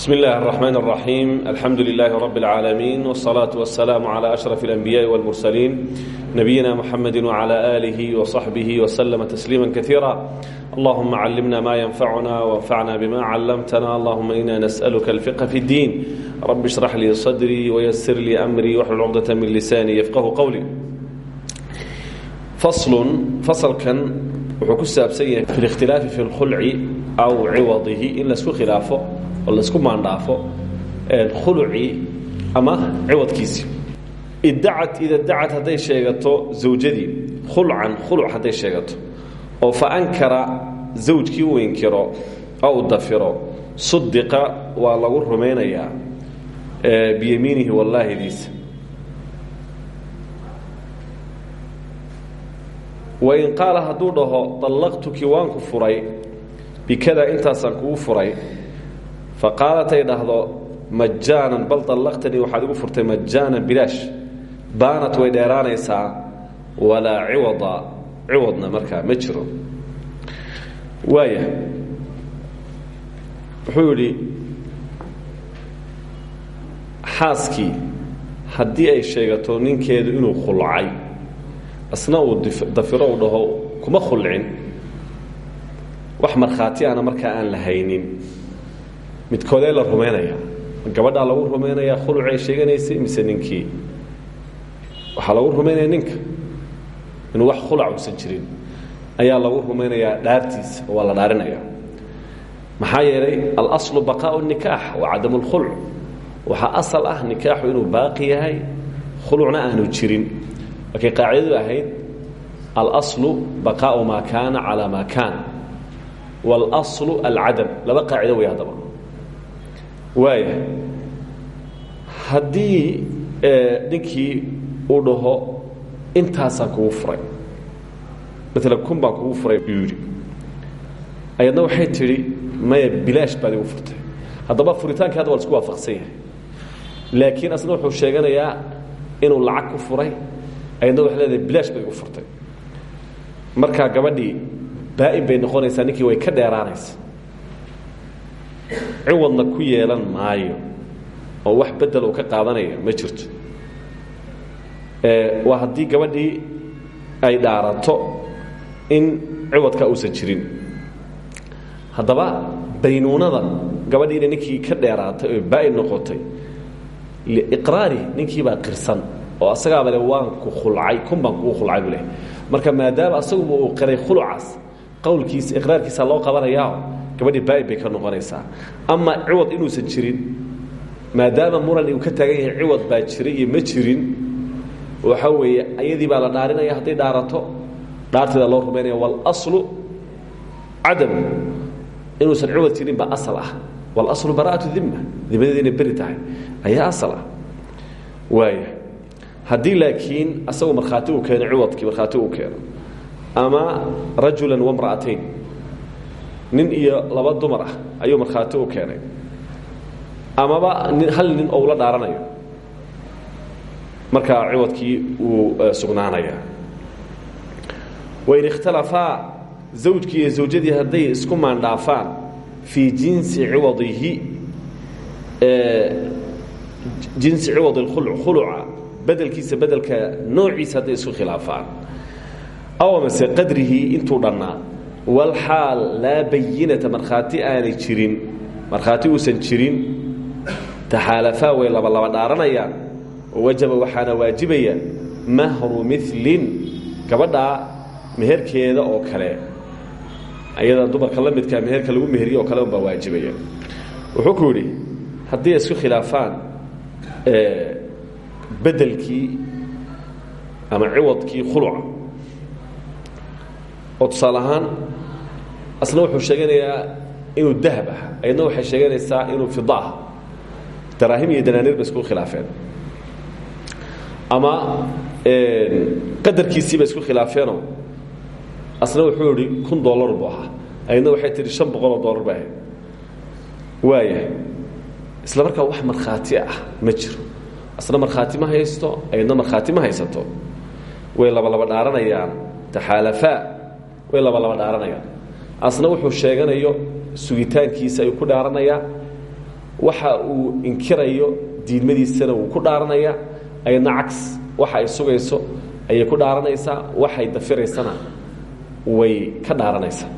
بسم الله الرحمن الرحيم الحمد لله رب العالمين والصلاة والسلام على أشرف الأنبياء والمرسلين نبينا محمد وعلى آله وصحبه وسلم تسليما كثيرا اللهم علمنا ما ينفعنا وانفعنا بما علمتنا اللهم إنا نسألك الفقه في الدين رب اشرح لي صدري ويسر لي أمري واحلل عقدة من لساني يفقه قولي فصل فصل كان wuxuu ku saabsan yahay fi اlاkhtilaafi fi اlkhulci aw ciwadihi in laisku khilaafo oo la isku maandhaafo khulucii ama ciwadkiisii iddacat ida dacad hadday sheegato zawjadii khulcan khuluc hadday sheegato. Oo fa ankara zawjkii uu inkiro oo u dafiro sudiqa waa lagu rumaynayaa biyamiinihi wallaahidiisa wain qaala hadduu dhaho dallaqtuki waanku furay bikada intaasaan kugu furay fa qaalat ay dhahdo majaanan bal dallaqtanii waxaad igu furtay majaanan bilaash. Baanat way dheeraanaysaa walaa ciwada ciwadna markaa ma jiro. Waaya wuxuu yidhi xaaskii ay sheegato ninkeedu inuu khulcay asna uu dafiro u dhaho kuma khulcin. Wax markhaati ana markaa aan la midkoodee la rumaynaya gabadhaa lagu rumaynayaa khulucay sheeganaysay mise ninkii. Waxaa lagu rumaynaya ninka. Inuu wax khulac uusan jirin. Ayaa lagu rumaynayaa dhaartiisa oo waa la dhaarinaya. Maxaa yeelay alaslu baqaau nikaax wa cadamu lkhulc waxaa asal ah nikaaxu inuu baaqi yahay khulucna aanu jirin. Markay qaacidadu ahayd alaslu baqaau maa kaana calaa maa kaana. Waalaslu alcadam laba qaacido way haddaba waaya haddii ninkii uu dhaho intaasaan kugu furay maalan kun baan kugu furay buu yidhi. Ayadna waxay tidhi maya bilaash baad igu furtay. Haddaba furitaankii hadda waa la isku waafaqsan yahay. Laakiin asna wuxuu sheeganayaa inuu lacag ku furay. Ayadna waxay leedahay bilaash bay igu furtay. Markaa gabadhii baa'in bay noqonaysaa ninkii way ka dheeraanaysa ciwadna ku yeelan maayo oo wax bedel uu ka qaadanaya ma jirto. Waa haddii gabadhii ay dhaarato in ciwadka uusan jirin. Haddaba baynuunada gabadhiina ninkii ka dheeraatay oo baa'in noqotay liiqraari ninkii baa qirsan oo asagaaba le waan ku khulcay kun baan kugu khulcay buu leh marka maadaama asaguba uu qiray khulucaas qowlkiisa iqraarkiisa loo qabanayaa gabadhii baa'in bay ka noqonaysaa. Ama ciwad inuusan jirin maadaama muran uu ka taagan yahay ciwad baa jiray iyo ma jirin waxa weeye ayadii baa la dhaarinaya hadday dhaarato dhaarteeda loo rumaynaya waalaslu cadamu inuusan ciwad jirin baa asal ah. Waalaslu bara'atu dimma dimadeeda inay beri tahay ayaa asal ah. Waaya haddii laakiin asagu markhaati uu keeno ciwadkii markhaati uu keeno ama rajula wamra'atayn nin iyo laba dumar ah ayuu markhaati u keenay. Amaba hal nin ou la dhaaranayo. Markaa ciwadkii wuu sugnaanaya. Wain ikhtalafaa zawjkii iyo zawjadii hadday isku maandhaafaan fii jinsi ciwadihi jinsi ciwad اkhulc khuluca bedelkiisa bedelka noociisa hadday isku khilaafaan. Aw amase qadrihii intuu dhannaa walxaal laa bayinata markhaati aanay jirin markhaati uusan jirin taxaalafaa way labalaba dhaaranayaan oo wajaba waxaana waajibaya mahru milin gabadhaa meherkeeda oo kale. Ayada dumarka la midkaa meherka lagu meheriye oo kale unbaa waajibaya. Wuxuu ku yidhi haddii isku khilaafaan bedelkii ama ciwadkii khuluca oo tusaale asna wuxuu sheeganayaa inuu dahab ah ayadna waxay sheeganaysaa inuu fida ah. Daraahim iyo danaaniir bay isku khilaafeen. Ama qadarkiisii bay isku khilaafeenoo asna wuxuu yihi kun dollar buu ahaa. Ayadna waxay tihi shan boqol oo dollar ba ahayd isla markaa wax markhaati ah ma jiro. Asna markhaati ma haysto ayadna markhaati ma haysato. Way labalaba dhaaranayaan taxaalafaa way labalaba dhaaranayaan asna wuxuu sheeganayo sugitaankiisa ayuu ku dhaaranayaa waxa uu inkirayo diidmadiisana wuu ku dhaaranaya ayadna cags waxa ay sugayso ayay ku dhaaranaysaa waxay dafiraysana way ka dhaaranaysaa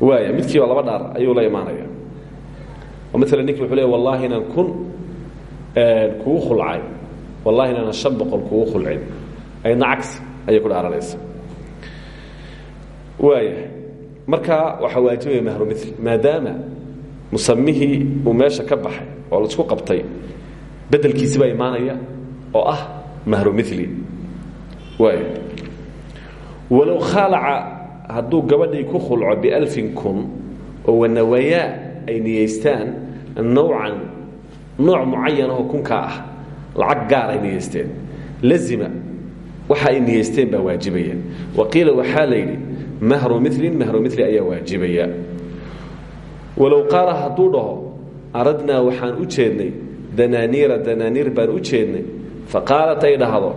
waaya midkiiba laba dhaar ayuu la imaanaya oo maala ninki wuxuu leey wallahi inaan kun kugu khulcay. Wallahi inaanan shan boqol kugu khulcin. Ayadna cagsi ku dhaaranaysaa waaya markaa waxaa waajibaya mahru mil maadaama musamihii uu ka baxay oo la isku qabtay bedelkiisi baa imaanaya oo ah mahru mili waaya walow khaalaca hadduu gabadhii ku khulco bialfin kun oo wanawayaa ay niyeystaan nawcan nooc mucayanahoo kunkaa ah lacag gaar ay niyeysteen lazima waxa ay niyeysteen baa waajibaya. Wa qiila waxaa mahru milin mahru mili ayaa waajibaya walow qaala hadduu dhaho waxaan u jeednay danaaniira danaaniir baan u jeednay faqaalat ay dhahdo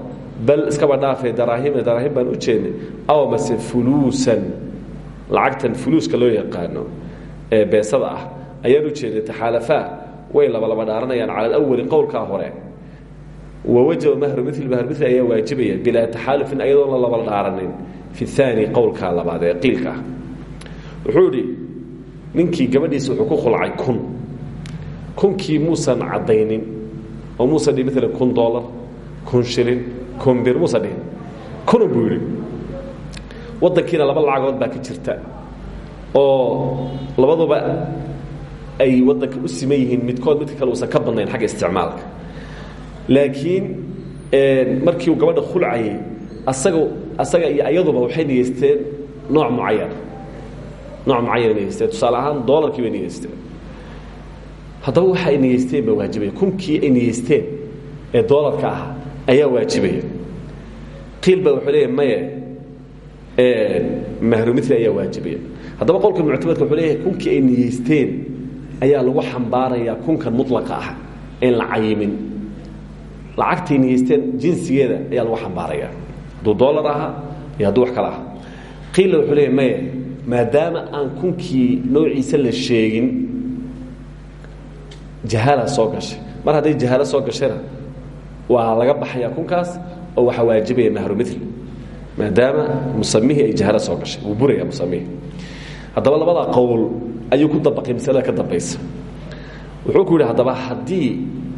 bal iskaba dhaafee daraahima daraahim baan u jeednay aw mase fuluusan lacagtan fuluuska loo yaqaano ee beesada ah ayaan u jeednay taxaalafaa way labalaba dhaaranayaan cala alawali qowlkaa hore wawajaba mahru mil mahru mil ayaa waajibaya bilaa taxaalufin ayadoon la labala dhaaranin fi aani qowlkaa labaad ee qiilka ah ninkii gabadhiisa wuxuu ku khulcay kun kunkii muusan caddaynin oo muusan dhihin maalan kun dolar kun shilin kun bir muusan dhihin kunun buu yidhi laba lacagood baa ka jirta oo labaduba ay waddanka u siman yihiin midkood midka kale uusan ka badnayn xagga isticmaalka laakiin markii uu gabadha khulcayay asaga asaga iyo ayaduba waxay niyeysteen nooc mucayan nooc mucayan ay niyeysteen tusaale ahaan dolarkii bay niyeysteen haddaba waxa ay niyeysteen baa waajibaya kunkii ay niyeysteen ee dolarka ah ayaa waajibaya qiil baa wuxuu leeyahay maye mahrumili ayaa waajibaya haddaba qowlka muctamadka wuxuu leeyahay kunkii ay niyeysteen ayaa lagu xambaarayaa kunkan mulaqa ah een la cayimin. Lacagtay niyeysteen jinsigeeda ayaa lagu xambaaraya hadduu dolar ahaa iyo hadduu wax kale aha. Wuxuu maya maadaama aan kunkii noociisa la sheegin jahaala soo gashay. Mar hadday jahaalo soo gashayna waa laga baxaya kunkaas oo waxaa waajibaya mahru mil maadaama musamihii ay jahaalo soo gashay wuu buraya musamihii haddaba labada qowl ayuu ku dabaqay masalada ka wuxuu ku yidhi haddaba haddii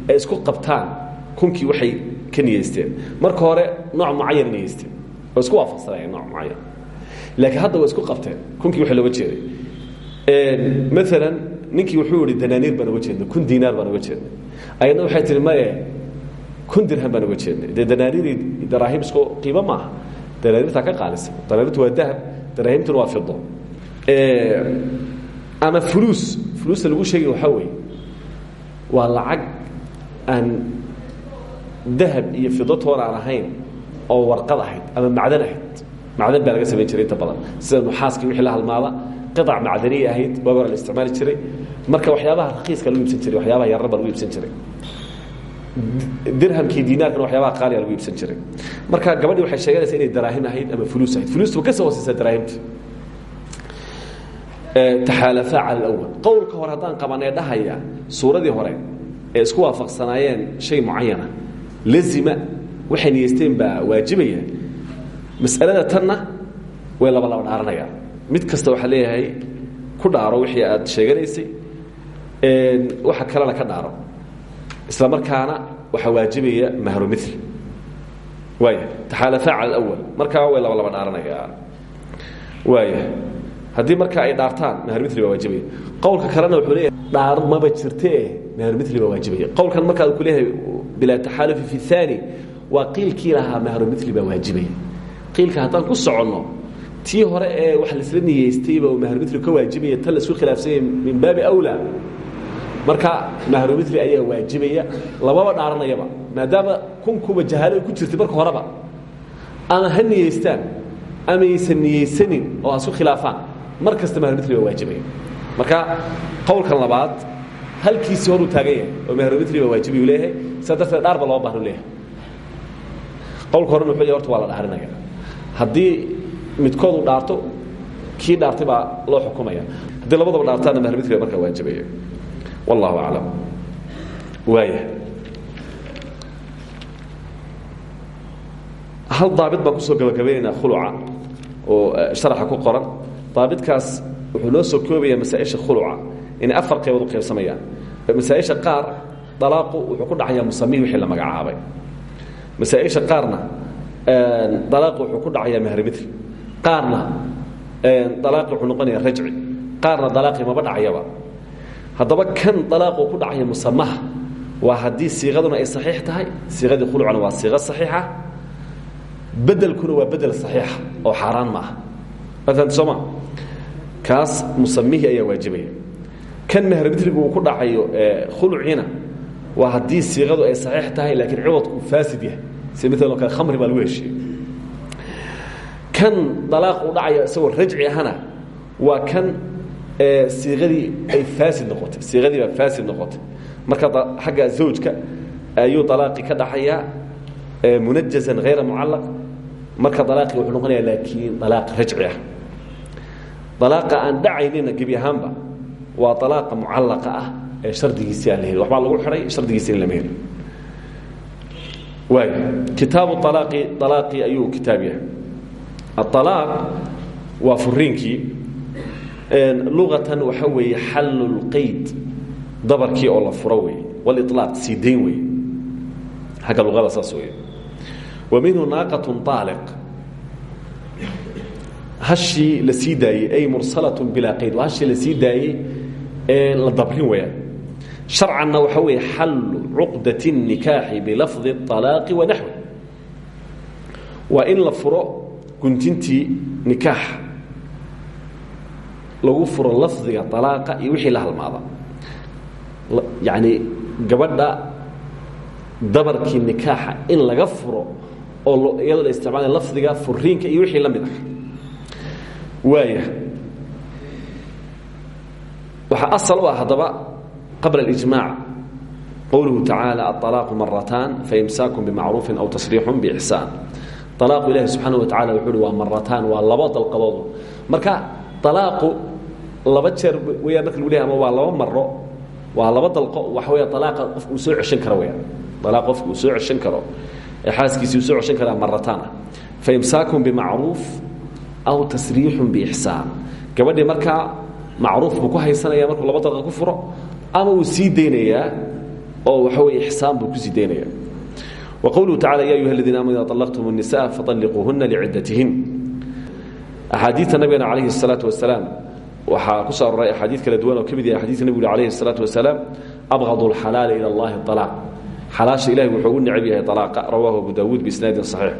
ay isku qabtaan kunkii waxay ka niyeysteen marka hore nooc mucayan niyeysteen oo isku waafaqsanayeen nooc mucayan laakiin hadda waa isku qabteen. Kunkii waxa looga jeeday. Maalan ninkii wuxuu yihi danaaniir baan uga jeednay. Kun diinaar baan uga jeednay. Ayadna waxay tihi maye kun dirham baan uga jeednay. Dee danaaniirii daraahim isku qiimo maaha. Danaaniirtaa ka qaalisa danaaniirtu waa dahab. Daraahimtuna waa fido ama fuluus. Fuluusta lagu sheegay waxaa weeye waa lacag aan dahab iyo fidotoona aan ahayn oo warqad ahayd ama macdan ahayd. Macdan baa laga samayn jiray inta badan. Sida nuxaaskii wixii la halmaada qidac macdaniya ahayd waagi hore la isticmaali jiray. Marka waxyaabaha rakiiska lagu iibsan jiray waxyaabaha yarar baa lagu iibsan jiray. Dirhamkii diinaarkana waxyaabaha qaaliga lagu iibsan jiray. Marka gabadhii waxay sheeganaysaa inay daraahim ahayd ama fuluus ahayd. Fuluustu ka soo hooseysaa daraahimta taxaalafaa cala alawal qowlka hore haddaan qabanee dhahaya suuradii hore ee isku waafaqsanaayeen shay mucayana lazima waxay niyeysteen baa waajibaya. Mas'alada tanna way laba laba dhaaranayaan mid kasta waxaa leeyahay ku dhaaro wixii aad sheeganaysay waxa kalena ka dhaaro. Isla markaana waxaa waajibaya mahru mil waaya taxaalafaa cala alawal markaa way laba laba dhaaranayaan waaya haddii marka ay dhaartaan mahrumili baa waajibaya. Qowlka kalena wuxuu leeyahay dhaar maba jirtee mahrumili baa waajibaya. Qowlkan markaa ku leeyahay bilaa taxaalufi fi اثaani waa qiilkii lahaa mahrumili baa waajibaya qiilka haddaan ku soconno tii hore ee wax laisla niyeystayba oo mahrumili ka waajibaya tan la isku khilaafsanya min baabi awlaa. Marka mahrumili ayaa waajibaya lamaba dhaaranayaba maadaama kunkuba jahaalo ku jirtay marka horeba ama ha niyeystaan ama aysan niyeysanin oo ha isku khilaafaan mar kasta mahrumili baa waajibaya. Marka qowlkan labaad halkiisii horuu taagan yahay oo mahrumili baa waajibayuu leeyahay sidaa darteed dhaarba loo baahnu leeyahay. Qowlka horena wuxuu leeyahy horta waa la dhaarinaya haddii midkoodu dhaarto kii dhaartay baa loo xukumaya. Haddii labadaba dhaartaana mahrumili baa markaa waajibaya. Wallahu aclam. Waaya hal daabit baan ku soo gabagabaynaynaa khuluca oo sharaxa ku qoran. Daabitkaas wuxuu noo soo koobaya masaaisha khuluca inay afar qaybood u qaybsamayaan masaaisha qaar dalaaqu wuxuu ku dhacayaa musamihi wixii la magacaabay. Masaaisha qaarna dalaaqu wuxuu ku dhacayaa mahrimitri qaarna dalaaqi wuxuu noqonayaa rajci. Qaarna dalaaqi maba dhacayaba. Haddaba kan dalaaqu ku dhacaya musamaha waa haddii siiqaduna ay saxiix tahay. Siiqadii khulucna waa siiqo saxiixa. Bedelkuna waa bedel saxiixa oo xaaraan ma aha maala sooma kaas musamihii ayaa waajibaya kan mahrimitrigu uu ku dhacayo khuluciina waa haddii siiqadu ay saxiix tahay laakiin ciwadku uu faasid yahay. Si maaloo kale khamri baa lagu heshiiyey. Kan dalaaq uu dhacayo isagoo rajci ahana waa kan siiqadii ay faasid noqotay siiqadii baa faasid noqotay. Marka xagga zawjka ayuu dalaaqii ka dhaxayaa munajazan hayra mucallaq. Marka dalaaqii wuxuu noqonayaa laakiin dalaaq rajci ah. Dalaaqa aan dhacaynina gebi ahaanba waa dalaaqa mucallaqa ah ee shardigiisii aan la lagu xidhay shardigiisi in lama helin. Waay kitaabu alaaqi alaaqii ayuu kitaab yahay. Aalaaq waa furiinkii luqatan waxa weeye xallu lqayd dabarkii oo la furo weeye walilaaq sii dayn weeye. Xagga saas weeye. Wa minhu naaqatun aaliq hashii la ay mursalatun bilaa qayd. Waa hashii la la dabrin weeyaan sharcanna waxa weeye xallu cuqdat الnikaaxi bilafdi الطalaaqi wa naxwi waa in la furo guntintii nikaaxa lagu furo lafdiga alaaqa iyo wixii la halmaada yacni gabadha dabarkii nikaaxa in laga furo oo iyadoo la isticmaalaya lafdiga furiinka iyo wixii la mid ah waaya waxaa asal u ah haddaba qabla اlijmaac qowluhu tacaala aلطalaaqu marataan faimsaakum bimacruufin aw tasriixun biixsaan alaaqu ilahi subxaana wa tacala wuxuu uhi waa marataan waa labo dalqadood marka alaaqu laba jeer weyaan marka lagu lehay ama waa laba maro waa laba dalqo waxa weya alaaqa qofka uu soo ceshan karo weyaan alaaq qofka uu soo ceshan karo ee xaaskiisii uu soo ceshan karaa marataan ah faimsaakum bimacruuf aw tasriixun biixsaan gabadhii markaa macruuf buu ku haysanaya markuu laba dalqa ku furo ama uu sii daynayaa oo waxa weye ixsaan buu kusii daynaya wa qowluhu tacala ya ayuha aladiina amanu ida طalaqtum الnisa faطalliquuhuna liciddatihin axaadiidta nabigana calayhi الsalaatu wasalaam waxaa ku soo aroray axaadiid kala duwan oo ka mid yahay xadidka nebigu uri alayhi الsalaatu wasalaam abغad اlxalaali ilى اllahi طalaaq xalaasha ilahi wuxuu ugu necab yahay طalaaqa rawahu abu dawuud biisnaadin صaxiix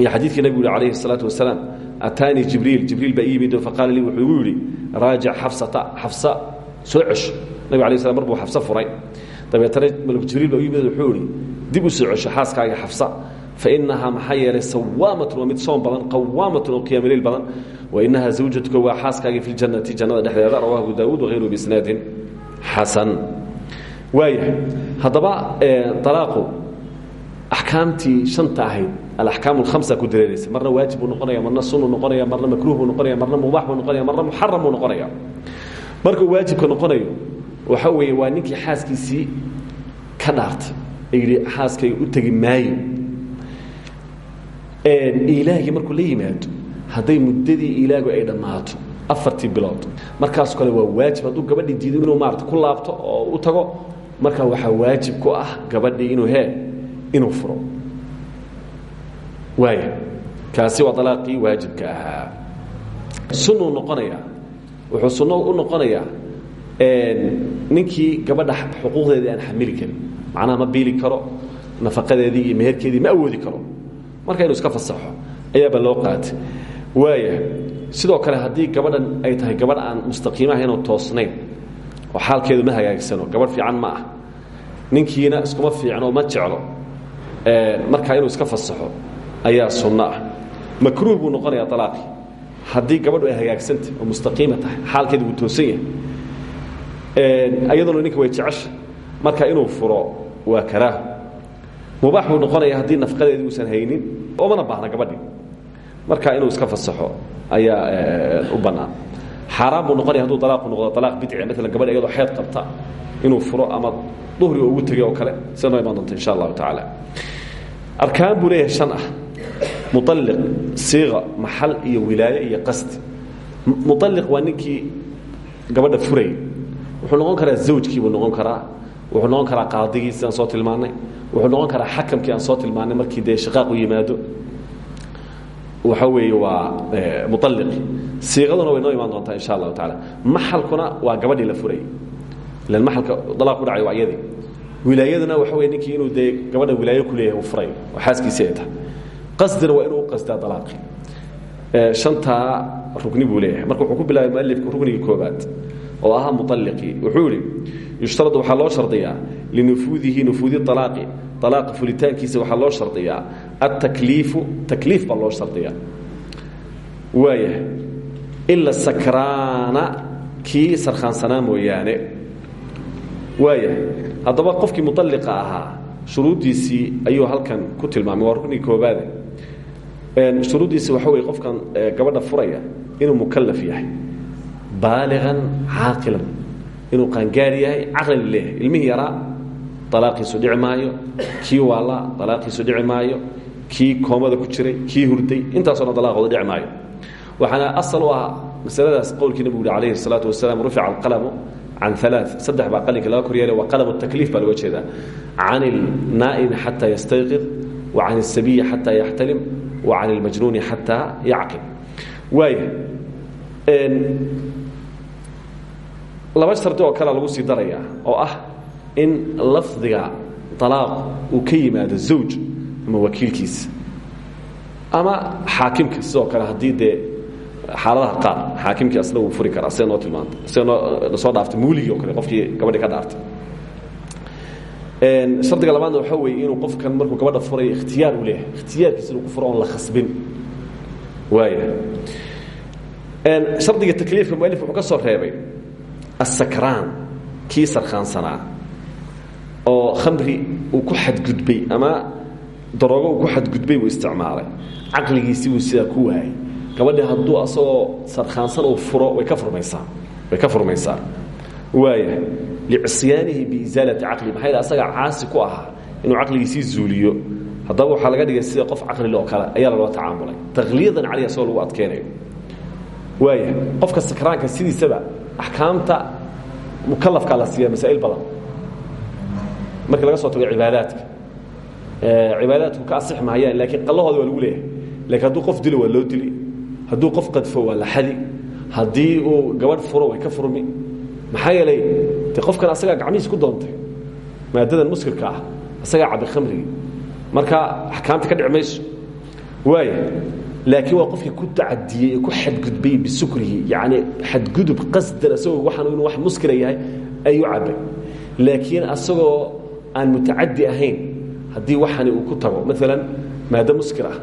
iyo xadiidkii nebigu uri alayhi الsalaatu wasalaam ataanii jibriil jibriil baa ii yimid faqaala lii wuxuu igu yidhi raajic xafsata xafsa soo cesho nabig alay slam mar buu xafso furay dabeetana malku jibriil baa u yimid wuxuu ihi dib u soo cesho xaaskaaga xafsa fainahaa maxaa yeelay sawaamatun waa mid soon badan qawaamatun oo qiyaamaliil badan wainahaa zawjatuka waa xaaskaagii fi ljannati jannada dhexdeeda rawahu abu daawuud wahayruhu biisnaadin xasan waayahay haddaba alaaqu axkaamtii shanta ahayd alaxkaam alhamsa ku dareeraysa marna waajib buu noqonaya marna sunuu noqonaya marna makruuh buu noqonaya marna mubaax buu noqonaya marna muxaram waxa weeye waa ninkii xaaskiisii ka dhaartay ee yidhi u tegi maayo ilaahgii markuu la yimaado hadday muddadii ilaagu ay dhammaato afartii bilood markaas kale waa waajib hadduu gabadhii diido inuu maarata ku laabto oo u tago marka waxaa waajib ku ah gabadhii inuu hee inuu furo waaya kaasi waa alaaqii waajibka ahaa. Sunuu noqonayaa. Wuxuu sunno u noqonayaa ninkii gabadha xuquuqdeedii aan xamili karin. Macnaha ma biili karo nafaqadeedii iyo meherkeedii ma awoodi karo. Marka inuu iska fasaxo ayaaba loo qaatay. Waaya sidoo kale haddii gabadhan ay tahay gabadh aan mustaqiimaha inuu toosnayn oo xaalkeedu ma hagaagsano gabadh fiican ma ah ninkiina iskuma fiicno ma jeclo markaa inuu iska fasaxo ayaa sunno ah. Makruuh buu noqonayaa alaaqii haddii gabadhu ay hagaagsantah oo mustaqiima tahay xaalkeedu wuu toosan yahay. Ayaduna ninka way jecesha marka inuu furo waa karaaho mubaax buu noqonaya haddii nafqadeedii uusan haynin oomana baahna gabadhii marka inuu iska fasaxo ayaa u bannaan. Xaaraan buu noqonaya haduu alaaqu noqdo alaaq bidci maalan gabadha iyadoo xeed qabta inuu furo ama duhri ugu tegay oo kale sida noo imaan doonta insha allahu tacaala. Arkaan buu leeyahay shan ah mualliq siiqa maxal iyo wilaaye iyo qasdi mualliq waa ninkii gabadha furayay wuxuu noqon karaa zawjkii buu noqon karaa wuxuu noqon karaa qaadigii sidaan soo tilmaannay wuxuu noqon karaa xakamkii aan soo tilmaannay markii dee shiqaaq u yimaado waxa weeye waa mualliqi siiqaduna way noo imaan doontaa insha allahu tacaala maxalkuna waa gabadhii la furayay ilan maxalka dalaaq ku dhacay waa iyadii wilaayaduna waxa weye ninkii inuu dee gabadha wilaayo ku leeyahay uu furayo oo xaaskiisii ay tahay qasdina waa inuu u qasdaa dalaaqi shantaa rugni buu leeyahay. Marka wuxuu ku bilaabay mualifku rugnigii koobaad oo ahaa mualliqii wuxuu idhi yushtarad waxaa loo shardiyaa linufuudihi nufuudi alaaqi alaaqa fulitaankiisa waxaa loo shardiyaa. Altakliifu takliif baa loo shardiyaa. Waaya ila sakraana kii sarkhaansanaa mooyaane. Waaya haddaba qofkii mualliqa ahaa shuruuddiisii ayuu halkan ku tilmaamay. Waa ruknigii koobaade shuruuddiisi waxa wey qofkan eh, gabadha furaya inuu mukalaf yahay baaliqan caaqilan inuu qaangaari yahay caqlina leeyahay. Ilmihii yaraa alaaqiisu dhici maayo kii waalaa alaaqiisu dhici maayo kii koomada ku jiray kii hurday intaasoo dhan dalaqooda dhici maayo. Waxaana asal u ah masaladaas qowlkii nabigu yuri calayhi salaatu wasalaam rufica alqalamu can alaa saddex baa qalinka laga koryeelay waa qalamu takliif baa looga jeedaa. Can ilnaa'imi xataa yastayqid wa can isabiyi xataa yaxtalim wa can اlmajnuuni xataa yacqil waaya laba shardi oo kalea lagu sii daraya oo ah in lafdiga alaaq uu ka yimaado zawj ama wakiilkiisa ama xaakimka sidoo xaaladaha qaar xaakimkii asna furi karaa sida noo tilmaantay sida noo soo dhaaftay muuligii o kale qofkii gabadhii ka dhaartay shardiga labaadna waxaa weeye inuu qofkan markuu gabadha furayo ikhtiyaar uu leeyahay. Ikhtiyaarkiisa inuu ku furo la khasbin. Waaya shardiga takliifka mualif wuxuu ka soo reebay asakraan kii sarkhaansanaa oo khamri uu ku xadgudbay ama daroogo uu ku xadgudbay buu isticmaalay. Caqligiisii buu sidaa ku waayay. Gabadhii hadduu asagoo sarkhaansan uu furo way ka furmaysaa. Way ka furmaysaa waaya licisyaanihi biisaalati caqli. Maxaa yidhi asagaa caasi ku ahaa inuu caqligiisii zuuliyo. Haddaba waxaa laga dhigay sida qof caqlile oo kale ayaa laloo tacaamulay. Takliyadan caleyh asagoo lagu adkeynayo waaya qofka sakraanka sidiisaba axkaamta mukalafkaa la siiya masaa'il badan. Markii laga soo tago cibaadaadka. Cibaadaadku ka asix mahayaan laakiin qallahooda waa lagu leeyahay. Lakiin hadduu qof dilo waa loo dili. Hadduu qof qadfo waa la xadi. Haddii uu gabadh furo way ka furmi maxaa yeelay de qofkan asagaa gacmihiis ku doontay maadadan muskirka ah asagaa cabbi khamrigii. Marka axkaamta ka dhici mayso. Waaya laakiin waa qofkii ku tacadiyey ee ku xadgudbay bisukrihi yacni xadgudub qasdan asagoo waxaan inuu wax muskira yahay ayuu cabbay laakiin asagoo aan mutacadi ahayn haddii waxani uu ku tago maalan maado muskir ah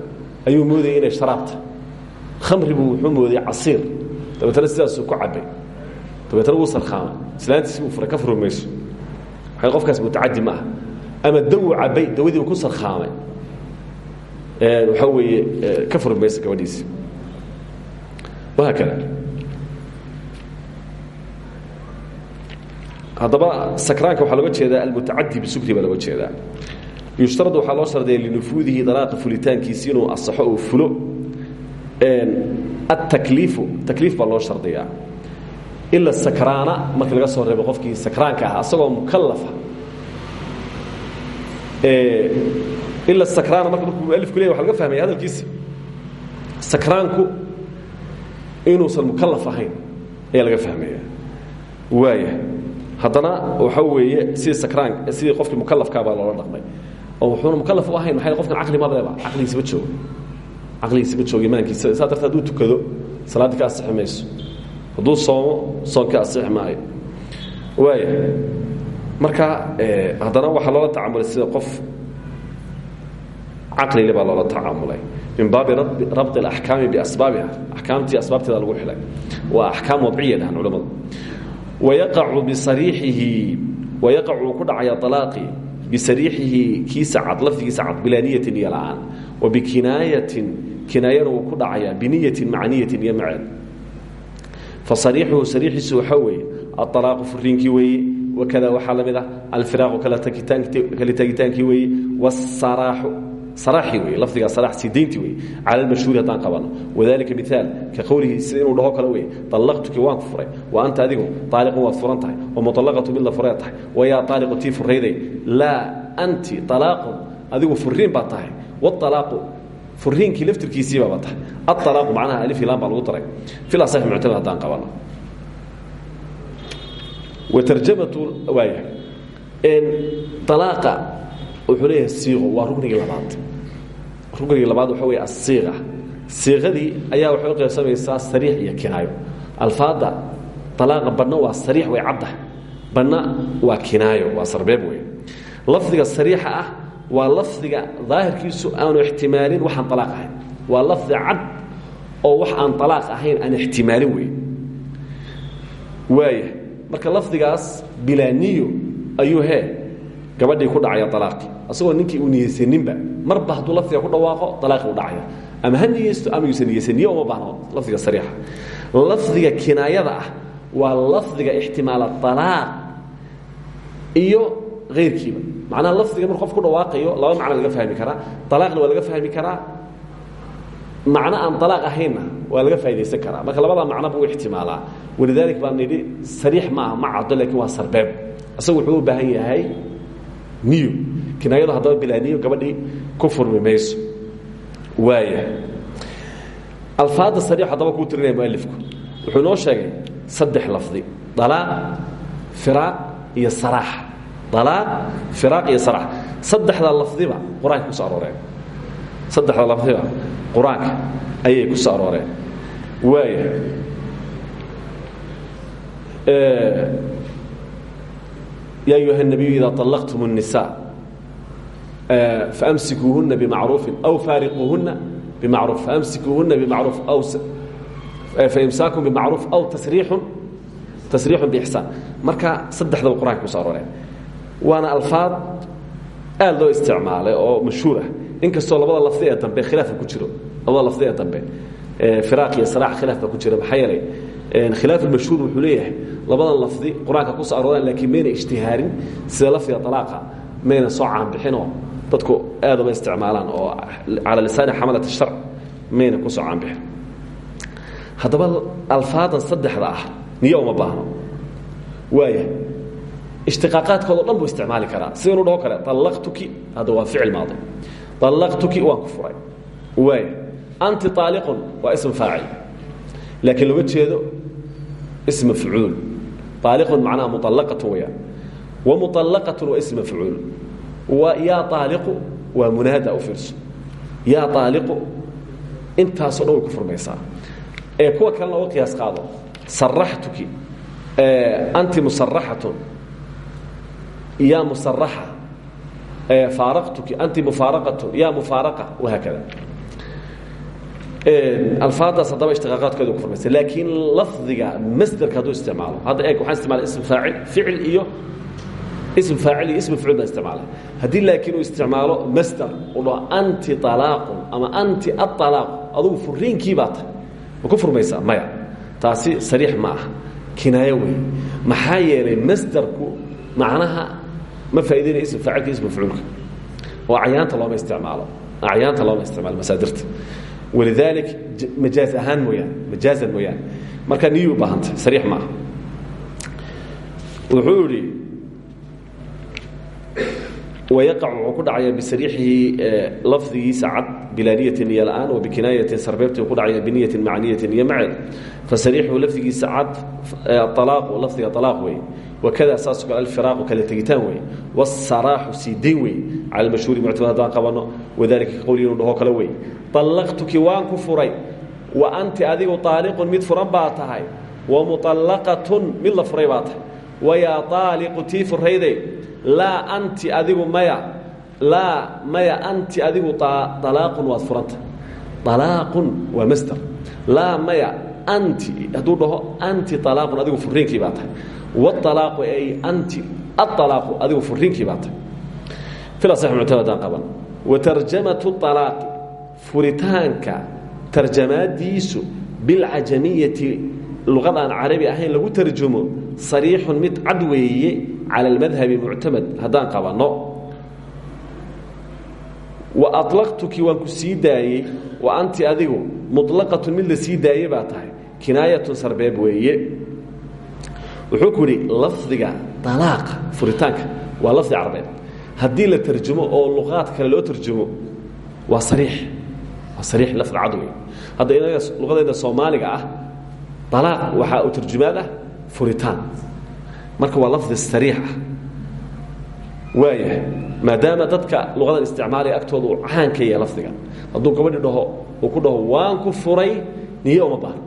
ayuu moodayay inay sharaabta. Khamri buu wuxuu moodayay casiir. Dabeetana sidaasuu ku cabbay dabeetana wuu sarkhaamay islaantiisi buu furay ka furi mayso waxay qofkaas mutacadi ma aha ama dawuu cabbay dawadiibu ku sarkhaamay waxaa weeye ka furi mayso gabadhiisi wahaakada haddaba sakraanka waxaa looga jeedaa almutacadi bisukri baa looga jeedaa. Yushtarad waxaa loo shardiya linufuudihi dalaaqa fulitaankiisi inuu asaxo uu fulo. Atakliifu takliif baa loo shardiyaa ila sakraana markii laga soo reebo qofkii sakraanka ah asagoo mukalafa ila sakraana marka markuu mualifku leey waxa laga fahmaya hadalkiisa sakraanku inuusan mukalaf ahayn ayaa laga fahmaya. Waaya haddana waxa weeye sidii sakraan sidii qofkii mukalafkaa baa loola dhaqmay. Oo wuxuuna mukalaf u ahayn maxay qofkan caqli maleeba caqligiisaba joogo. Caqligiisaba joogo imaankiisa saa darteed hadduu tukado salaaddii ka asixi mayso hadduu soomo soonka asixi maayo. Waaya marka haddana waxaa loola tacamulay sida qof caqlile baa loola tacaamulay min baabi rabط اaxkaami biasbaabiha axkaamtii asbaabteeda lagu xilay waa axkaam wadciya dhahan culamadu wayacu bisariixihi wayacacu uu ku dhacaya alaaqi bisariixihi kiisa cad lafdigiisa cad bilaa niyatin iyo la'aan. Wa bikinaayatin kinaayana uu ku dhacaya biniyatin maca niyatin iyo maceed fasariixuhu sariixiisu waxaa weeye aalaaqu furiinkii weeye wakada waxaa la mid ah alfiraaqu kala tegitaankii weeye wsaraaxu saraaxii wey lafdigaa saraax sidayntii wey cala almashhuuri haddaan qabano. Wadalika miaal ka qowlihi sida inuu dhaho kale wey allaqtuki waan furay wa anta adigu aaliqun waad furan tahay wa muallaqatu mid la furee tahay wayaa aaliqu tii furayday laa anti alaaqun adigu furiin baad tahay walaaqu furiinkii laftirkiisiibaaba tahay aalaaqu macnaha alifhilaan baa lagu daray fil asaxi muctamad haddaan qabano watarjamatu waaya alaaqa wuxuu leeyahay siiqo waa ruknigii labaad. Ruknigii labaad waxa wey asiiqa siiqadii ayaa waxay u qaybsamaysaa sariix iyo kinaayo. Alfaadda alaaqa badhna waa sariix way cadda badhna waa kinaayo waa sarbeeb wey lafdiga sariixa ah waa lafdiga daahirkiisu aanu ixtimaalin waxaan alaaq ahayn waa lafdi cad oo wax aan ahayn aan ixtimaalin wey waaya marka lafdigaas bilaaniyo ayuu hee gabadhii ku dhacaya alaaqii asagoo ninkii uu niyeysaninba marba hadduu lafdiga ku dhawaaqo alaaqii u dhacaya. Ama ha ama yuusan niyeysan niyo uma baahno lafdiga sariixa. Lafdiga kinaayada ah waa lafdiga ixtimaala alaaq iyo hayrkiiba macnaha lafdiga marku qof ku dhawaaqayo laba macno laga fahmi karaa. Alaaqna waa laga fahmi karaa. Macno aan alaaq ahaynna waa laga faa'idaysan karaa. Marka labadaa macno buu ixtimaalaa. Walidalik baan nidhi sariix maaha ma caddo lakiin waa sarbeeb. Isagu wuxuu u baahan yahay niyo. Kinaayadu haddaba bilaa niyo gabadhii ku furmi mayso. Waaya alfaadda sariix haddaba kuu tirinaya mualifku wuxuu noo sheegay saddex lafdi. Dalaaq firaaq iyo saraax dalaaq firaaq iyo saraax saddexdaa lafdiba qur-aanka ku soo arooreen saddexda lafdiba qur-aanka ayay ku soo arooreen waaya ya ayuha الnabiyu ida طalaqtum النisa faamsikuuhuna bimacruufi aw faariquuhuna bimacruuf faamsikuuhuna bimacruuf aw faimsaakun bimacruuf aw tasriixun tasriixun bixsaan marka saddexdaba qur-aanka kuso arooreen waana alfaad aad loo isticmaalay oo mashhuur ah inkastoo labada lafdi ee dambe khilaafa ku jiro. Labada lafdi ee dambe. Iyo saraax khilaaf ku jira maxaa yeelay khilaaf mashhuur wuxuu leeyahay labadan lafdi qur'aanka ku soo laakiin mayna ijtihaarin. Sida lafdiga alaaqa mayna soo caanbixinoo dadku aad uma isticmaalaan oo cala lisaani xamalat sharc mayna ku soo caanbixin. Haddaba alfaadan saddexda ah niyo uma baahno. Waaya ishtiqaaqaadkoodo dhan buu isticmaali karaa. Sida inuu dhaho kale allaqtuki hadda waa ficil maadi allaqtuki waan ku furay. Waaya anti aaliqun waa ism faacil. Laakiin loga jeedo ism mafcuul. Aaliqun macnaha muallaqatun weyaan wa muallaqatun waa ism mafcuul. Wa yaa aaliqu waa munaada u fiirso. Yaa aaliqu intaasoo dhan way ku furmaysaa. Ee kuwa kalena uga qiyaas qaado. Saraxtuki anti musaraxatun ya musaraxa faaraqtuki anti mufaaraqatun ya mufaaraqa wahaakada alfaadaas haddaba ishtiqaaqaadkooda ku furmaysa laakiin lafdiga masderka hadduu isticmaalo hadda eeg waxaan isticmaalay ism faacil ficil iyo ism faacil iyo ism mafcuul baan isticmaalay haddii laakiin uu isticmaalo masder uu dhaho anti alaaqun ama anti aalaaqu adugu furiinkii baa tahay ma ku furmaysaa maya taasi sariix ma aha kinaayo wey maxaa yeelay masderku macnaha ma faacilka ism mafcuulka. Oo acyaanta looma isticmaalo. Acyaanta looma isticmaalo masaadirta. Walidalik majaaz ahaan mooyaane majaazan mooyaane marka niyay u baahantay sariix maaha wuxuu idhi wayaقac wuxuu ku dhacaya bisariixihi lafdigiisa cad bilaa niyatin niyo la'aan wa bikinaayatin sarbeebtii ku dhacaya biniyatin maca niyatin niyo maceed fasariixuhu lafdigiisa cad alaaqu lafdiga alaaq wey wakada saasoo kale alfiraaqu kala tegitaan wey wاsaraaxu sii dayn wey cala mashhuuri muctamad haddaan qabano wadalika ka qowli inuu dhaho kale wey allaqtuki waan ku furay. Wa anti adigu aaliqun mid furan baa tahay. Wa muطallaqatun mid la furay baa tahay. Wayaa aaliqu tii furayday laa anti adigu maya anti hadduu dhaho anti alaaqun adigu furiinkii baa tahay. Wاalaaqu ay anti aalaaqu adigu furiinkii baa tahay. Ilaصx muctamad haddaan qaban. Watarjamatu alaaqi furitaanka tarjamaadiisu bilcajamiyati luqad aan carabi ahayn lagu tarjumo sariixun mid cad weeye cala almadhabi muctamad haddaan qabanno. Wa alaqtuki waan ku wa anti adigu mulaqatun mid la sii daayey baa tahay kinaayatun sarbeeb weeye. Wuxuu ku yidhi lafdiga dalaaqa furitaanka waa lafdi carbeed. Haddii la tarjumo oo luqaad kale loo tarjumo waa sariix. Waa sariix lafdi cad wey inaga luqadeeda soomaaliga ah dalaaq waxaa u tarjumaad ah furitaan. Marka waa lafdi sariix ah. Maadaama dadka luqadan isticmaalaya agtooda caan ka yahay lafdiga. Hadduu gabadhi dhaho uu ku dhaho waan ku furay niyo uma baahno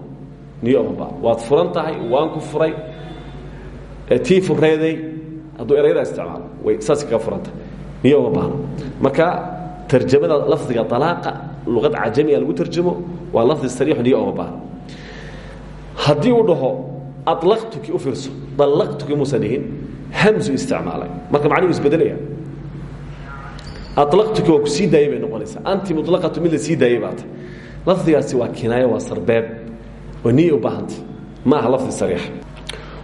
niyo uma baahno waad furan tahay waan ku furay. Tii fureeday hadduu erayada isticmaalo way saas kaga furanta. Niyo uma baahno marka tarjamada lafdiga dalaaqa luqad cajamiga lagu tarjamo waa lafdi sariixu niyo uma baahno haddii uu dhaho alaqtuki u fiirso dallaqtuki muusan dhihin hamsu isticmaalay. Marka macnihu isbedelaya alaqtuki waa ku sii daayey bay noqonaysaa. Anti mulaqatu mid la sii daayey baa tay lafdigaasi waa kinaayo waa sarbeeb oo niya u baahanta ma aha lafdi sariixa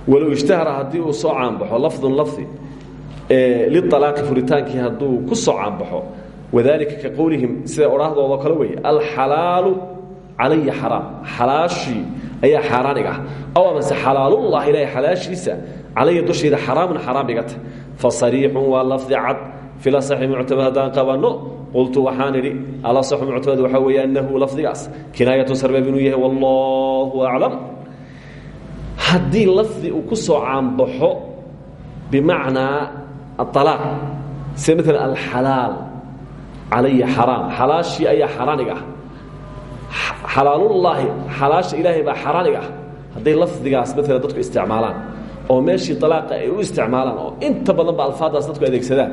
walow ishtahara haddii uu soo caanbaxo lafdun lafdi lialaaqi furitaankii hadduu ku soo caanbaxo wadalika ka qowlihim sida odhaahdoodo kale weeye alxalaalu calaya xaraam xalaashii ayaa xaaraaniga ah. Aw amase xalaalullah ilaahay xalaashiisa calaya dushayda xaraamun xaraam iga fa sariixun waa lafdi filasaxi muctamad haddaan qabanno qultu waxaan idhi alasaxu muctamad waxaa weeye annahu lafdigaas kinaayatu sarbeeb yahay wallahu aclam. Haddii lafdi uu ku soo caanbaxo bimacnaa aalaaq sida maala alxalaal calaya xaraam xalaashii ayaa xaraaniga ah. Xalaalullaahi xalaasha ilaahay baa xaraaniga ah. Hadday lafdigaas maala dadku isticmaalaan oo meeshii alaaqa ay u isticmaalaan oo inta badan ba alfaadaas dadku adeegsadaan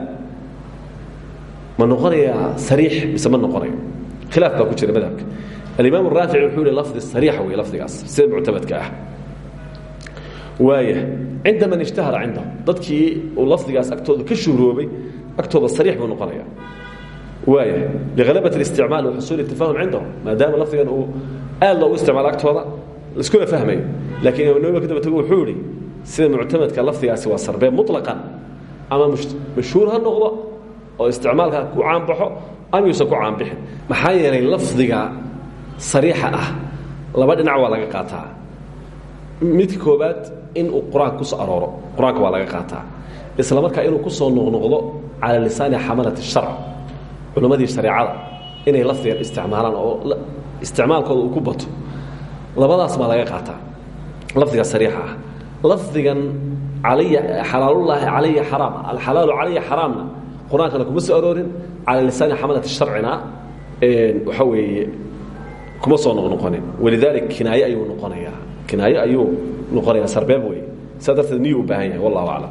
ma noqonayaa sariix mise ma noqonayo khilaaf baa ku jira madhabka. Alimaam raafici wuxuu hi lafdi sariixa wey lafdigaas sida muctamadka ah. Waaya cinda man ishtahara cindahu dadkii uu lafdigaas agtooda ka shuhroobay agtooda sariix buu noqonaya. Waaya likhalabat اlisticmaal wa xusuuli tafahum cindahum maadaama lafdigan uu aad loogu isticmaalo agtooda laiskuna fahmayo. Lakiin nawowi ka daba tago wuxuu ihi sida muctamadka lafdigaasi waa sarbeeb muطlaqan ama mashhuur ha noqdo oo isticmaalka ku caanbaxo ama yuusan ku caanbixin. Maxaa yeelay lafdiga sariixa ah laba dhinac waa laga qaataa. Midka koobaad in uu qur'aanka ku soo arooro qur'aanka waa laga qaataa. Isla markaa inuu ku soo noqnoqdo cala lisaani xamalat الsharc culimmadii shareecada inay lafdigan isticmaalaan oo isticmaalkooda uu ku bato. Labadaas baa laga qaataa lafdiga sariixa ah. Lafdigan alaya xalaalullaahi calaya xaraam alxalaalu calaya xaraamna qur'aankana kuma soo aroorin cala lisaani xamalat sharcina waxa weeye kuma soo noqnoqonin walidalik kinaaye ayuu noqonayaa. Kinaaye ayuu noqonayaa sarbeeb wey saa darteed miyuu u baahan yahay wallahu aclam.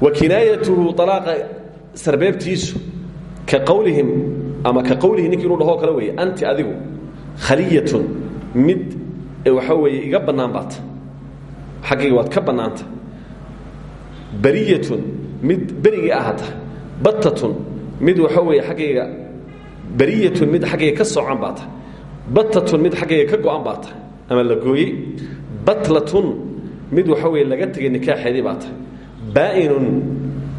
Wa kinaayatuhu alaaqa sarbeebtiisu ka qowlihim ama ka qowlihi ninkii inuu dhahoo kale weeye anti adigu khaliyatun mid waxa weeye iga bannaan baata xaggayga waad ka bannaanta. Bariyatun mid berigii ahata battatun mid waxa weeye xaggayga bariyatun mid xaggayga ka soocan baa tahay battatun mid xaggayga ka go-an baa tahay ama la gooyey batlatun mid waxa weeye laga tegay nikaaxeedii baa tahay baa'inun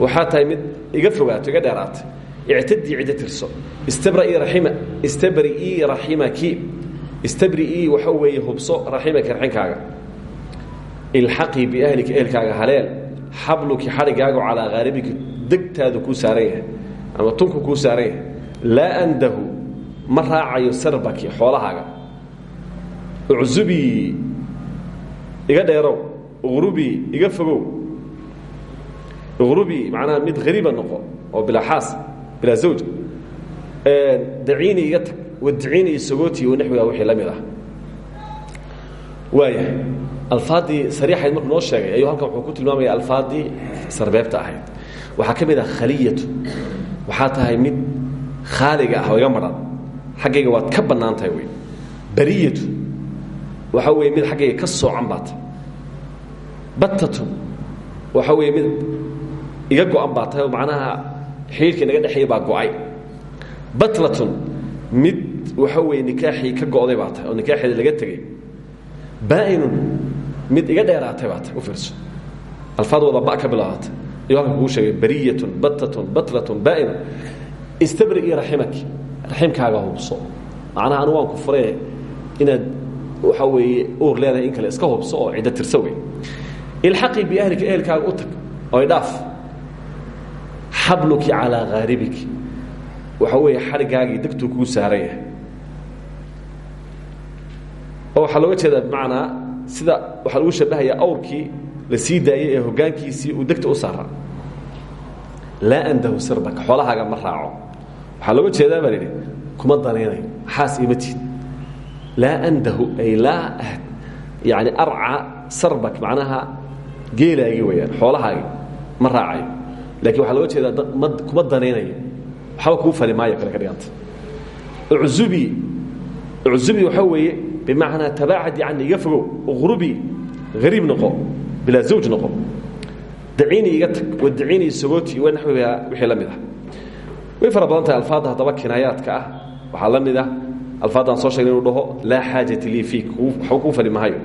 waxaa tahay mid iga fogaato iga dheeraatay ictadii ciddo tirso istabrii raximaki istabrii waxa weeye hubso raximaki raxinkaaga ilxaqii biahlika ehelkaaga haleel xabluki xadhigaagu calaa haalibiki degtaadu kuu saaran yahay ama tunku kuu saaran yahay. Laa andahu ma raacayo sarbaki xoolahaaga. Uczubii iga dheerow. Uqrubii iga fogow. Uqrubii macnaha mid hariiba noqo oo bilaa xaas bilaa zawj daciini iga tag wadiciini iyo sagootii wanaxwiga wixii la mid ah. Waaya alfaadii sariixayd markuu noo sheegay ayuu halkan wuxuu ku tilmaamaya alfaadii sarbeebta ahayd. Waxaa ka ah khaliyatu waxaa tahay mid khaaliga ah oo maran xaggayga waad ka bannaan tahay bariyatu waxaa weeye mid xaggayga ka soocan baa tahay. Battatun. Waxaa weeye mid iga go-an macnaha xiirkii naga dhexeeya baa go'ay. Mid waxa weeye nikaaxii ka go'day baa oo nikaaxeeda laga tegey baainun mid iga dheeraatay baata u fiirso. Alfaad wada ba ka bilaabatay ayuu halkan kuu sheegay bariyatun batatun batlatun baainun istabri iyo raximaki. Raximkaaga hubso. Macnaha anu waan ku furee inaad waxa weeye uur leedahay in kale iska hubso oo ciddo tirso wey ilxaqii biahlika ehelkaaga u tag. Oy dhaaf. Xabluki calaa haaribiki waxa weeye xadhigaagii degtuu kuu saaran yahay. Oo waxaa looga jeedaa bimacnaa sida waxaa lagu shabahayaa awrkii la sii daayey ee hoggaankiisii uu degta u saaraa. Laa andahu sirbaka xoolahaaga ma raaco. Waxaa looga jeedaa baa lidhi kuma danaynayo xaas ima tiid laa andahu ay laa yani arca sarbak macnaha geelaagii weyaan xoolahaagii ma raacayo laakiin waxaa looga jeedaa ma kuma danaynayo waxba kuu fali maayo kale ka dhiganta uzubi uzubi waxaa weeye bimacnaa tabaacad yani iga fogow uqrubi hariib noqo bilaa zawj noqo daciini iga tag wadaciini sagooti wa naxwiha wixii la mid ah way fara badan tahay alfaadda haddaba kinaayaadka ah waxaa la mid ah alfaaddan soo sheegna inuu dhaho laa xaajata lii fiik waxba kuu fali mahayo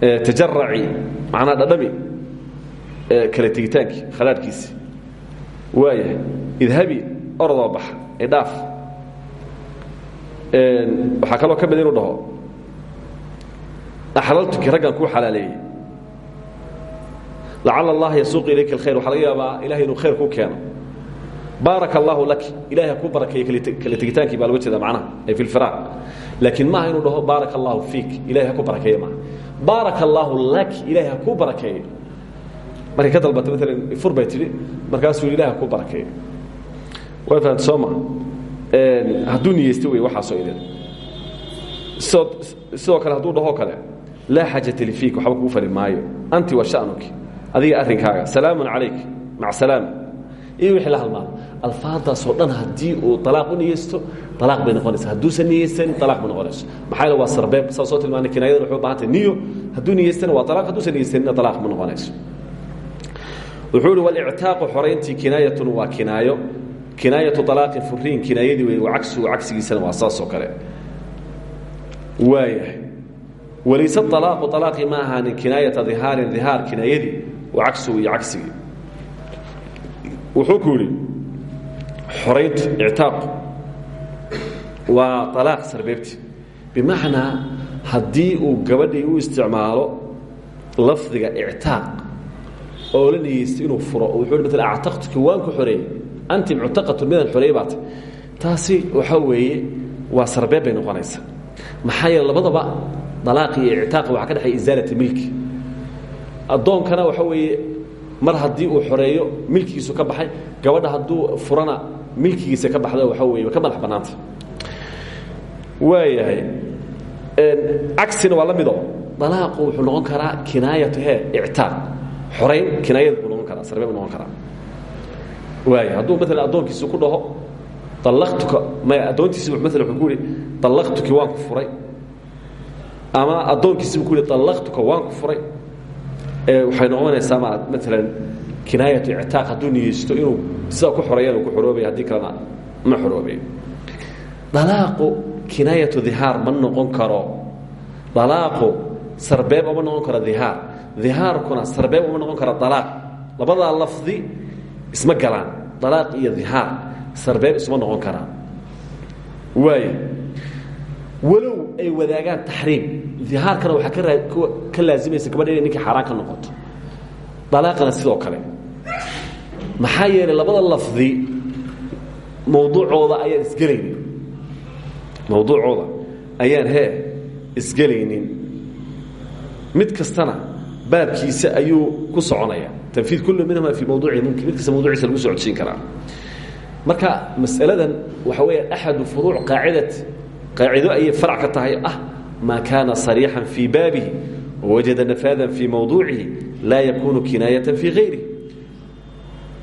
tajaraci macnaa dhadhami kala tegitaankii khalaadhkiisi waayahay idhabi orodoo baxa idhaaf waxaa kaloo ka mid inuu dhaho axlaltuki raggan kuu xalaaleeyey. Lacala allaha yasuuqu ilayka alkhayr. Waxaa laga yaabaa ilahay inuu khayr kuu keeno. Baaraka allahu laki. Ilahay ha kuu barakeeyo kala tegitaankii baa loga jeeda macnaha ay fi lfiraaq laakiin maaha inuu dhaho baaraka allahu fiik. Ilahay ha ku barakeeyo maaha. Baaraka allaahu laki. Ilahay ha kuu barakeeyo markay ka dalbatay maalan fur bay tidhi markaasuu ilahay ha kuu barakeeyo way fahamta soo maa hadduu niyeysta wey waxaasoo idin. Sidoo kale hadduu dhahoo kale laa xaajata li fiik waxba kuu fali maayo. Anti wa sha'nuki. Adiga arrinkaaga salaamun calayk mac salaam. Iyo wixii la halmaado alfaadaasoo dhan haddii uu alaaq u niyeysto alaaq bay noqonaysa hadduusan niyeysanin alaaq bay noqonayso. Maxaa yeele waa sarbeeb saa soo tilmaanay kinaayadan waxay u baahan tahay niyo. Hadduu niyeystana waa alaaq hadduusan niyeysanina alaaq ma noqonayso. Wuxuu ihi walictaaqu xorayntii kinaayatun waa kinaayo kinaayatu alaaqin furiin kinaayadii wey wa cagsuhu cagsigiisana waa saasoo kale. Waayahay. Walayse alaaqu alaaqii ma ahaanin kinaayata dihaarin dihaar kinaayadii wa cagsuhu wuxuu ku yidhi xorayntu ictaaqu waa sarbeebti. Bimacnaa haddii uu gabadhii u isticmaalo lafdiga ictaaq oo la inuu furo wuxuu hi maala waan ku xoreeyey anti muctaqatun midaan xoreeyey baata taasi waxaa weeye waa sarbeeb bay noqonaysaa. Maxaa yeele labadaba dalaaqi iyo ictaaqa waxaa ka dhexeeya isaalata milki. Addoonkana waxa weeye mar haddii uu xoreeyo milkigiisu ka baxay gabadha hadduu furana milkigiisa ka baxda waxa weye way ka madax bannaanta. Waayahay cagsina waa la mido. Dalaaqu wuxuu noqon karaa kinaayatu he ictaaq. Xorayn kinaayad buu noqon karaa sarbe buu noqon karaa waaya hadduu maalan addoonkiisi ku dhaho allaqtuka maya addoontiisi maala wuxuu ku yihi waan ku furay. Ama addoonkiisibu ku yihi allaqtuka waan ku furay. Waxay noqonaysaa ma maalan kinaayatu ictaaq hadduu inuu sidaa ku xoreeyana uu ku xoroobaya haddii kalena ma xoroobayo dalaaqu kinaayatu dihaar ma noqon karo. Dalaaqu sarbeeb uma noqon karo dihaar. Dihaarkuna sarbeeb uma noqon karo dalaaq. Labadaa lafdi isma galaan dalaaq iyo dihaar sarbeeb isuma noqon karaan. Waaya walow ay wadaagaan taxriim dihaarkana waxaa ka laazimaysa gabadha inay ninkii xaaraan ka noqoto. Dalaaqana sidoo kale. Maxaa labada lafdi mawduucooda ayaan isgelaynin. Mawduucooda ayaan hee isgelaynin. Mid kastana baabkiisa ayuu ku soconaya tanfiid kullu minhuma fii mawduucihi mumkin mid kasta mawduciisa lagu socodsiin karaa. Marka masaladan waxa weeya axadu furuuc qaacidat qaacido ayay farac ka tahay ah maa kaana sariixan fii baabihi wawajada nafaadan fii mawduucihi laa yakunu kinaayatan fii hayrihi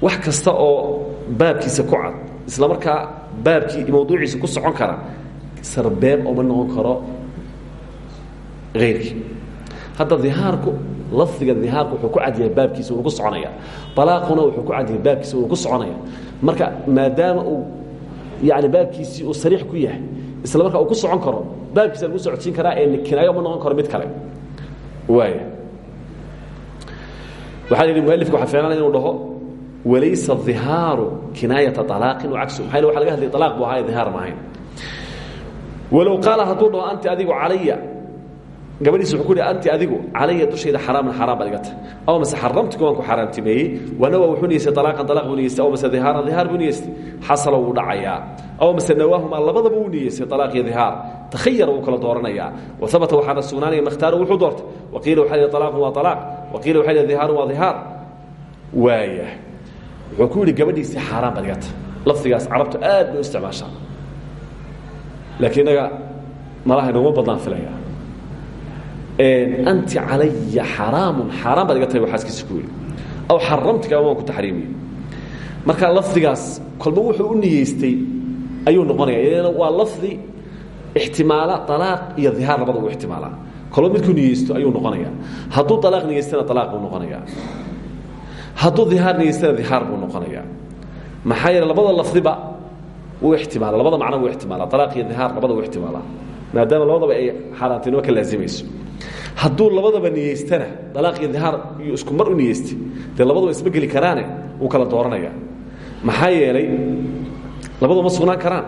wax kasta oo baabkiisa ku cad isla markaa baabkii mawduuciisa ku socon kara sarbeeb oma noqon karo hayrkii hadda dihaarku lafdiga dihaarku wuxuu ku cadyahay baabkiisa uunu ku soconaya. Alaaquna wuxuu ku cadyahay baabkiisa uunu ku soconaya. Marka maadaama uu yani baabkiisii uu sariix ku yahay isla markaa uu ku socon karo baabkiisa lagu socodsiin karaa ee kinaayo ma noqon karo mid kale. Waaya waxaa la yidhi mualifka waxaa fiicnaan inuu dhaho walaysa dhihaaru kinaayata alaaqin wacagsu maxaa waxa laga hadlay alaaq buu ahaa dhihaar ma ahayn. Walow qaala hadduu dhaho anti adigu calaya gabadhiis wuxuu ku anti adigu calaya dushayda xaraaman xaraam baad iga tahay. Aw mase xaramtuka waan ku xaaraamtimeeyey wanawa wuxuu niyeystay alaaqan alaaq buu niyeystay aw mase dhihaaran dhihaar buu niyeystay xasala wuu dhacayaa aw mase nawaahumaa labadaba wuu niyeystay alaaq iyo dhihaar takhayara wuu kala dooranayaa. Wa habata waxaana sugnaanaya makhtaaru wuxuu doortay. Waqiila waxaa yidhi alaaqun waa alaaq waqiila waxaa yidhi dhihaarun waa dhihaar waaya. Wuxuu ku yidhi gabadhiisii xaaraan baad iga tahay. Lafdigaas carabtu aad bay u isticmaashaa. Laakiin inaga malaha inaguma badnaan filaya anti calaya xaraamun xaaraan baad iga tahay xaaskiisa ku yidhi aw xaramtika waan ku taxriimiye marka lafdigaas kolba wuxuu u niyeystay ayuu noqonaya waa lafdi ixtimaala alaaq iyo dhihaar labada u ixtimaalaa kolba midkuu niyeysto ayuu noqonaya hadduu alaaq niyeystana alaaq buu noqonaya hadduu dhihaar niyeystana dhihaar buu noqonaya maxaa yeele labada lafdiba wuu ixtimaala labada macno wuu ixtimaala alaaq iyo dhihaar labada u ixtimaala maadaama labadaba ay xaaraantinimo ka laazimayso hadduu labadaba niyeystana alaaq iyo dhihaar iyo isku mar u niyeystay dee labadaba isma geli karaane wuu kala dooranaya maxaa yeelay labadu ma sugnaan karaan.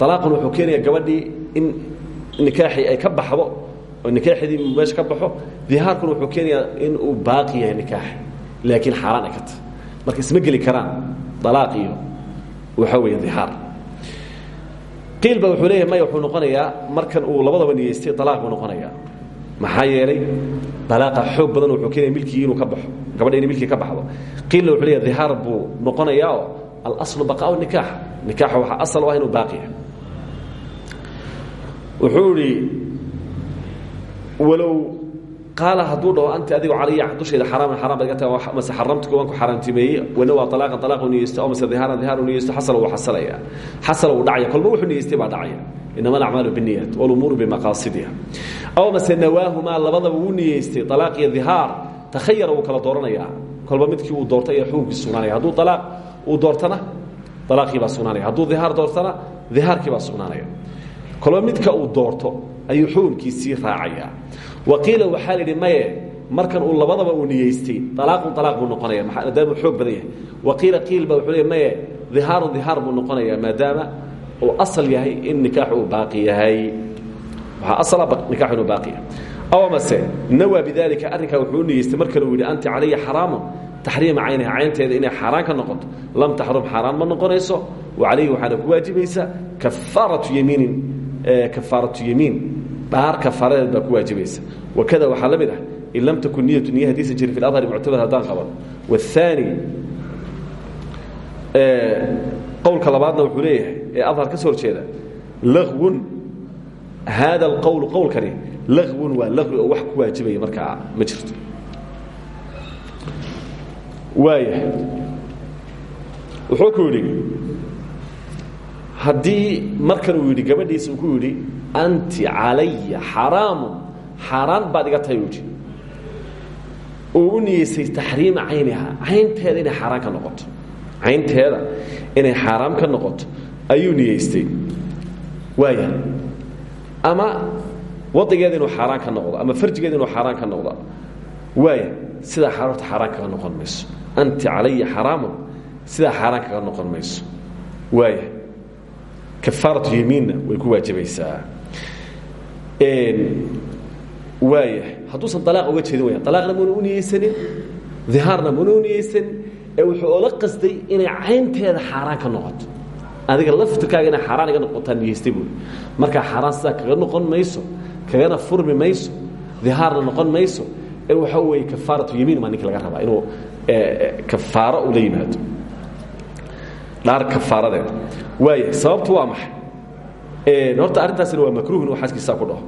Alaaqun wuxuu keenaya gabadhii in nikaaxii ay ka baxdo oo nikaaxidii meesha ka baxo dhihaarkuna wuxuu keenayaa in uu baaqi yahay nikaaxi laakiin xaaraan ay ka tahay marka isma geli karaan alaaq iyo waxaa weeye dhihaar qiil ba wuxuu leeyahay maya wuxuu noqonayaa markan uu labadaba niyeystay alaaq buu noqonayaa. Maxaa yeelay alaaqa xoog badan wuxuu keenaya milkigii inuu ka baxo gabadha inay milkii ka baxdo. Qiilna wuxuu leeyahay dhihaar buu noqonayaa oo alaslu baqaau nikaax. Nikaaxa waxaa asal u ah inuu baaqi yahay. Wuxuu idhi walow qaala hadduu dhaho anti adigu calaya dushayda xaraaman xaram baad iga tahay mase xaramtuka waan ku xaaraantimeeyey wanawaa alaaqan alaaq uu niyeysto aw mase dhihaar uu niyeysto xasala wuu xasalaya. Xasala wuu dhacaya kolba wuxuu niyeystay baa dhacaya. Inama alacmaalu binniyat walumuuru bimaqaasidiha. Aw mase nawaahumaa labadaba wuu niyeystay alaaq iyo dhihaar takhayara wuu kala dooranayaa. Kolba midkii uu doortay ayaa xukunkii sugnaanaya hadduu alaaq uu doortana alaaqii baa sugnaanaya hadduu dhihaar doortana dhihaarkii baa sugnaanaya kolba midka uu doorto ayuu xukumkiisii raacaya waqiila waxaa la yidhi maye markan uu labadaba uu niyeystay alaaqun alaaq buu noqonaya maadaama xoog badan yahay. Waqiila qiil ba wuxuu le maye dhihaarun dhihaar buu noqonaya maadaama uu asal yahay in nikaaxu uu baaqi yahay. Waxaa asala nikaaxu inuu baaqi yahay. Aw mase nawaa bidalika arrinkaa wuxuu u niyeystay markan uu yidhi anti calaya xaraamun taxriima caynaha caynteeda inay xaaraan ka noqoto lam taxrum xaaraan ma noqonayso wa calayhi waxaana ku waajibaysa kafaaratu yamiinin kafaaratu yamiin dhaar kafaaradeed baa ku waajibaysa wakada waxaa la mid ah in lam takun niyatu niya hadiisan jirin fi adhari muctabar haddaan qaban waاthaani qowlka labaadna wuxuu leeyahay ee adhar ka soo horjeeda lagwun haada alqowlu qowlkani lagwun waa lagwi oo wax ku waajibaya markaa ma jirto. Waaya wuxuu ku yidhi haddii markan uu yidhi gabadhiisa uu ku yidhi anti calaya xaraamun xaaraan baad iga tahay uu yidhi uu u niyeysay taxriima cayniha caynteeda inay xaaraan ka noqoto. Caynteeda inay xaaraam ka noqoto ayuu niyeystay waaya. Ama wadigeeda inuu xaaraan ka noqdo ama farjigeeda inuu xaaraan ka noqdo. Waaya. Sidaa xaarorta xaaraan kaga noqon mayso. Anti calaya xaraamun sidaa xaaraan kaga noqon mayso. Waaya. Kafaaratu yamiinna way ku waajibaysaa waaya hadduusan alaaq uga jeedin waya alaaqna muna u niyeysanin dhihaarna muna u niyeysanin ee wuxuu oola qasday inay caynteeda xaaraan ka noqoto. Adiga laftirkaaga inay iga noqotaa niyeystay buui markaa xaaraan sidaa kaga noqon mayso kagana furmi mayso dhihaarna noqon mayso ee waxaa weeye kafaaratu yamiin maa ninka laga rabaa inuu kafaaro ula yimaado. Dhaar kafaaradeeda waaya sababtu waa maxay horta arrintaasina waa makruuh inuu xaaskiisaa ku dhaho.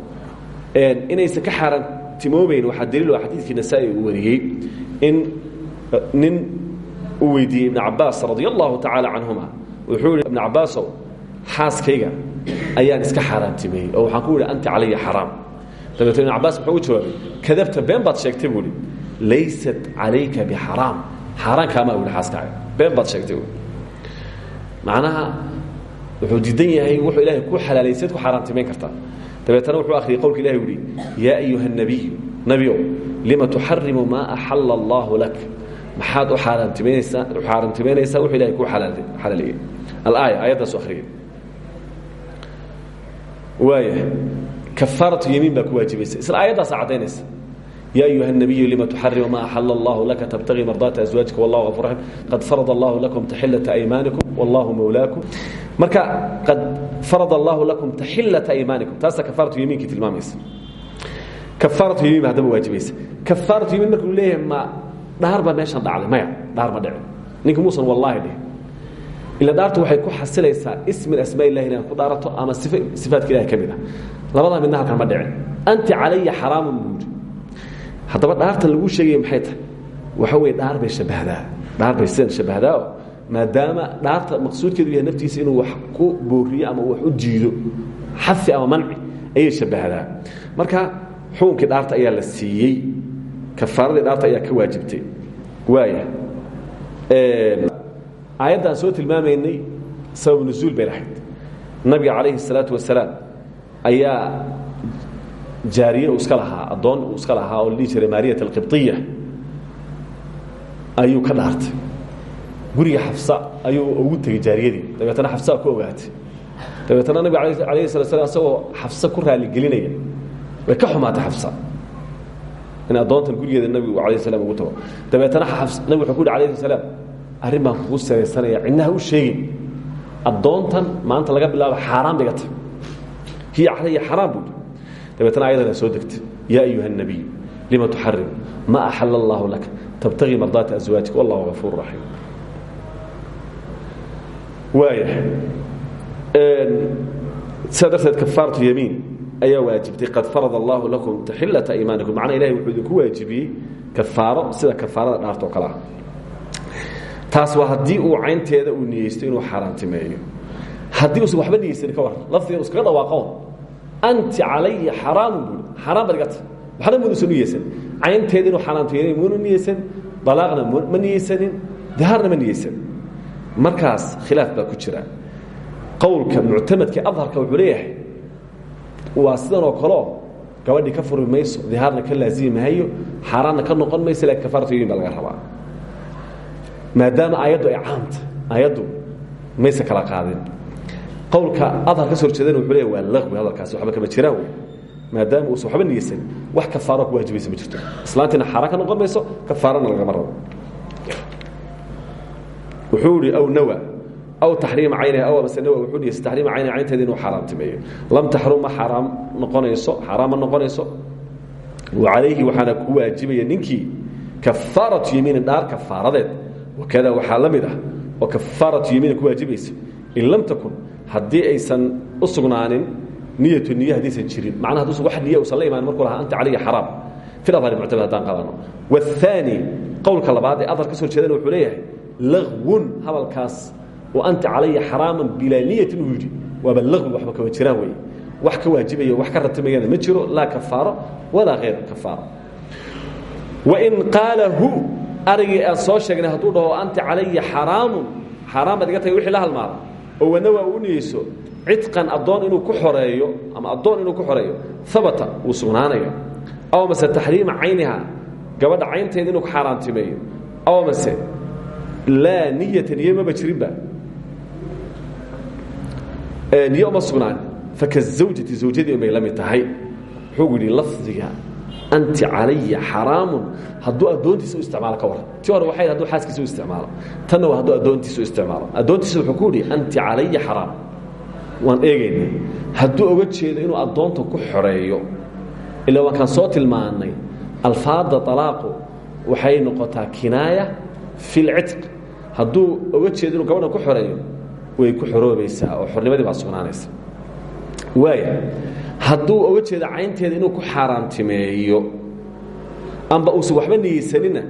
Inaysan ka xaaraantimoobayn waxaa daliil ah xadiidkii nasaa-i uu wariyey in nin uu weydiiyey ibn cabaas radi allahu tacaala canhuma. Wuxuu yihi ibn cabaasow xaaskayga ayaan iska xaaraantimeeyey oo waxaan ku yidhi anti calaya xaraam dabeetna ibn cabaas muxuu u jawaabay kadabta been baad sheegtay buu ihi laysat calayka bixaraam. Xaaraan kaamaa u ihi xaaskaaga. Been baad sheegtay macnaha wuxuu diidan yahay wuxuu ilaahay ku xalaalaysayd ku xaaraantimayn kartaa dabeetana wuxuu akhriyay qowlka ilahi uhi yaa ayuha الnabiyu nebiow lima tuxarimu maa axala allahu lak maxaad u aaraantimaynaysaa u xaaraantimaynaysaa wuxuu ilahay kuu xalaaleeyey alaaya aayaddaasu akhriyay waaya kafaaratu yamiin baa ku waajibaysa isla aayaddaasa caddaynaysa ya ayuha الnabiyu lima tuxarimu ma axala allahu laka tabtagii mardaata aswaajika wallahu afur raxim qad farada allahu lakum taxilata aymaanikum wallahu mawlaakum marka qad farada allahu lakum taxilata aymaanikum taasa kafaaratu yamiinkii tilmaamaysa. Kafaaratu yamiin ba haddaba waajibaysa. Kafaaratu yamiin markuu leeyahay ma dhaar baa meeshan dhacday. Maya dhaar ma dhicin ninka muusan wallaahi dhihin. Ila dhaartu waxay ku xasilaysaa ismin asmaa illahi inaad ku dhaarato ama sif sifaatka ilahi ka mid ah. Labadaa midna halkan ma dhicin. Anti calaya xaraamun buu yidhi. Haddaba dhaartan laguu sheegaya maxay tahay? Waxa weye dhaar bay shabahdaa. Dhaar bay sidan shabahdaa oo maadaama dhaarta maqsuudkeedu yahay naftiisa inuu wax ku booriyo ama wax u jiido xafi ama manci ayay shabahdaa marka xukunkii dhaarta ayaa la siiyey kafaaradii dhaarta ayaa ka waajibtay waaya aayaddan soo tilmaamaynay sabab nuzuul bay lahayd nabiga calayhi الsalaatu wasalaam ayaa jaariye uu iska lahaa addoon uu iska lahaa oo la dhihi jiray maariyat alqibطiya ayuu ka dhaartay guriga xafsa ayuu ugu tegey jaariyadii dabeetana xafsa ku ogaatay dabeetana nabiga alayh sala slam asagoo xafsa ku raaligelinaya way ka xumaatay xafsa in addoontan gurigeeda nabigu alayh salam ugu tago dabeetana nabig wuxuu ku yhi alayh salaam arrin baan kugu saraysanaya cidnaha u sheegin addoontan maanta laga bilaabo xaaraan bay ga tahay hiya calaya xaraam buui dabeetna ayadana soo degtay yaa ayuha الnabiy lima tuxarim ma axala اllahu laka tabtagii mardaata aswaajika wallahu gafuur raxiim waaya sidaa darteed kafaaratu yamiin ayaa waajibtay qad farada allahu lakum taxilata imaanikum macnaa ilahay wuxuu idinku waajibiyey kafaaro sida kafaarada dhaarta oo kale ah. Taas waa haddii uu caynteeda uu niyeysto inuu xaaraantimeeyo. Haddii uusan waxba niyeysanin ka waran lafdigan u iskaga dhawaaqon anti calaya xaraamu buui xaraan baad iga tahay waxna munuusan niyeysan. Caynteeda inuu xaaraantimeeyo munu niyeysan dalaaqna ma niyeysanin dahaarna ma niyeysan markaas khilaaf baa ku jira. Qowlka muctamadka adharka wuxuu leeyahay waa sidan oo kaleo gabadhii ka furi mayso ka laazimi mahayo xaaraanna ka noqon mayso laakiin kafaaratu yamin baa laga rabaa. Maadaama aayaddu ay caamta aayaddu mayse kala qaadin. Qowlka adhar soo horjeedana wuxuu leeyahy waa laqwi hadalkaasi waxba kama jiraan maadaama uusan waxba niyeysan wax kafaaro ku waajibaysa ma jirto. Islaantiina xaaraan ka noqon mayso kafaarana lagama rabo wuxuu ihi aw nawa aw taxriima cayniha aw amase nawa. Wuxuu niyeysa taxriima cayniha caynteeda inuu xaaraamtimeeyo lam taxrum ma xaaraam noqonayso xaaraan ma noqonayso. Wa calayhi waxaana ku waajibaya ninkii kafaaratu yamiinin dhaar kafaaradeed. Wakada waxaa la mid ah oo kafaaratu yamiina ku waajibaysa in lam takun haddii aysan u sugnaanin niyatu niye haddaysan jirin. Macnaha hadduusan wax niya usan la imaan markuu lahaa anta calaya xaraam. Fi adhari muctamad haddaan qaadano. Waathaani qowlka labaad ee adhar ka soo jeedana wuxuu leeyahay lagwun hadalkaas oo anta calaya xaraaman bilaa niyatin uu yidhi waaba lagwi jiraan weeye. Wax ka waajibaya wax ka ratimayana ma jiro laa kafaaro walaa hayr kafaaro. Wain qaala hu arigii soo sheegnay hadduu dhaho anta calaya xaraamun xaaraan baad wixii la halmaada oo wana waa u niyeyso cidqan addoon inuu ku xoreeyo ama addoon inuu ku xoreeyo habata wuu aw mase taxriima cayniha gabadha caynteeda inuu ku xaaraantimeeyo. Aw mase laa niyata niye maba jirinba niye uma sugnaan. Fakazawjati zawjadii unbay la mid tahay. Wuxuu yidhi lafdiga anti calaya xaraamun. Hadduu addoontiisa u isticmaalo ka waran. Ti hore waxay hadduu xaaskiisa u isticmaalo. Tanna waa hadduu addoontiisa u isticmaalo. Addoontiisa wuxuu ku yidhi anti calaya xaraam. Waan eegayna hadduu oga jeedo inuu addoonta ku xoreeyo ilaa waan kaan soo tilmaannay alfaadda alaaqu waxay noqotaa kinaaya fi lcitq hadduu oga jeedo inuu gabadhan ku xoreeyo way ku xoroobaysaa oo xornimadii baa sugnaanaysa. Waaya hadduu oga jeedo caynteeda inuu ku xaaraantimeeyo amba uusan waxba niyeysanina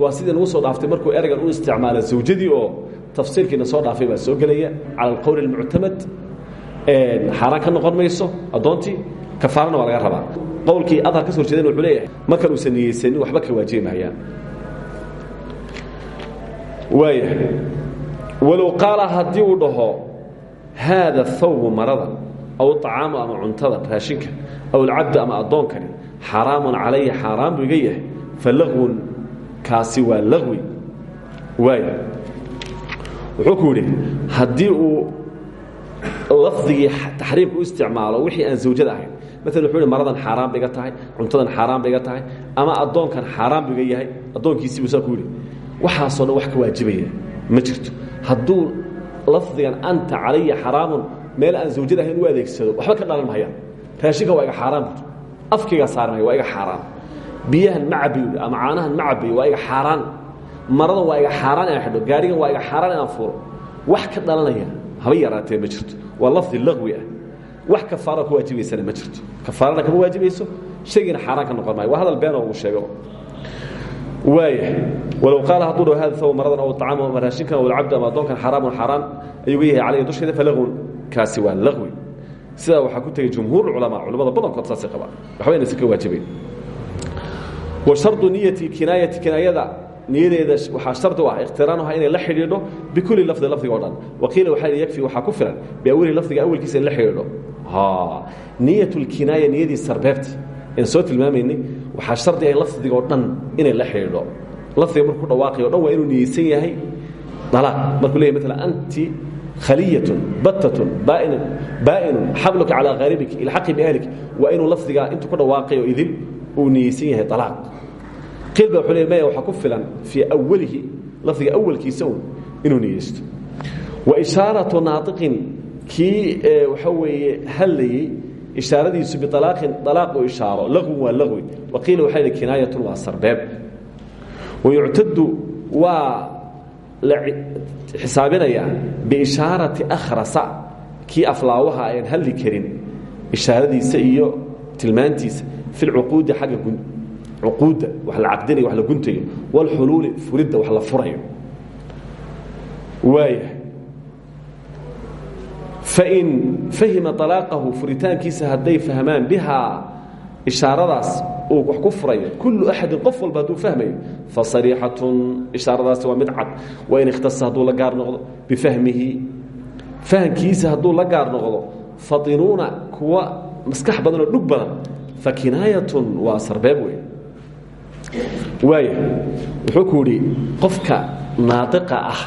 waa sidii nagu soo dhaaftay markuu ereygan u isticmaala zawjadii oo tafsiirkiina soo dhaafay baa soo gelaya cala alqowl اlmuctamad xaaraan ka noqon mayso addoontii kafaarana waa laga rabaa. Qowlkii adhar ka soo horjeedana wuxuu leeyahay markan uusan niyeysanin waxba ka waajibi waaya walow qaala haddii uu dhaho haada thawbu marada aw acaamu ama cuntada raashinka aw alcabdu ama addoonkani xaraamun calaya xaaraan buu iga yahay fa laqwun kaasi waa laqwi waay wuxuu ku yidhi u isticmaalo wixii aan zawjada ahayn wuxuu maradan xaaraan ba iga tahay cuntadan ama addoonkan xaaraan bu iga addoonkiisiibu saa ku waxaasoo wax ka waajibaya. Ma jirto. Hadduu lafdigan anta calaya xaraamun meel aan zawjada ahayn u adeegsado waxba ka dhalan mahayaan. Raashinka waa iga xaaraan bu afkaygaa waa iga xaaraan biyahan ma ama caanahan ma waa iga xaaraan. Maradan waa iga xaaraan inaan xidho gaarigan waa iga xaaraan inaan fuuro. Wax ka dhalanaya haba yaraatee ma jirto. Waa lafdi laqwi ah. Wax kafaara ku waajibaysana ma jirto. Kafaarana kama waajibayso shaygiina xaaraan ka noqon maayo. Waa hadal beenoo uu sheego waaya walow qaala hadduu dhaho hada saw maradan aw acaam ama raashinkan aw alcabdu ama addoonkan xaraamun xaaraan ayuu ga yahay calayhi dusheeda falaqwun kaasi waa laqwi. Sidaa waxaa ku tegey jumhuur culamaa culamada badankood saasay qabaan. Waxba inaysan ka waajibayn. Wa shardu niyati kinaayati kinaayada niyadeeda waxaa shardi u ah ikhtiraanuha inay la xidhiidho bikulli lafdi lafdiga o dhan. Waqiila waxaa yakfi waxaa ku filan biawali lafdiga awalkiisa in la xidhiidho. Niyat lkinaaya niyadii sarbeebta aan soo tilmaamaynay waxaa shardi ah lafdiga oo dhan inay la xidhiidho. Lafdiga markuu dhawaaqay o dhan waa inuu niyeysan yahay. Dalaaq markuu leeyahy maala anti khaliyatun battatun baainun xabluka calaa qaaribik ilxaqi biahlik waa inuu lafdigaa intuu ku dhawaaqayo idil uu niyeysan yahay alaaq qiil ba wuxuu waxaa ku filan fii awalihi lafdiga awalkiisa un inuu niyeysto. Wa ishaaratu naaiqin kii waxa weeye hadlayey ishaaradiisu bialaaqin alaaq uu ishaaro laqwin waa laqwi wa qiila waxaa kinaayatun waa sarbeeb. Wayuctadu waa la xisaabinayaa biishaarati akhrasa kii aflaawaha aan hadli karin ishaaradiisa iyo tilmaantiisa fi lcuquudi xagga cuquudda wax la caqdinayo wax la guntayo wاlxuluuli furidda wax la furayo. Waaya fain fahima طalaaqahu furitaankiisa hadday fahmaan bihaa ishaaradaas uu wax ku furayo kullu axadin qof walba hadduu fahmayo fasariixatun ishaaradaasi waa mid cad wain ikhtasa hadduu la gaar noqdo bifahmihi fahamkiisa hadduu la gaar noqdo fadinuuna kuwa maskax badan oo dhug wuxuu ku yidhi qofka naadiqa ah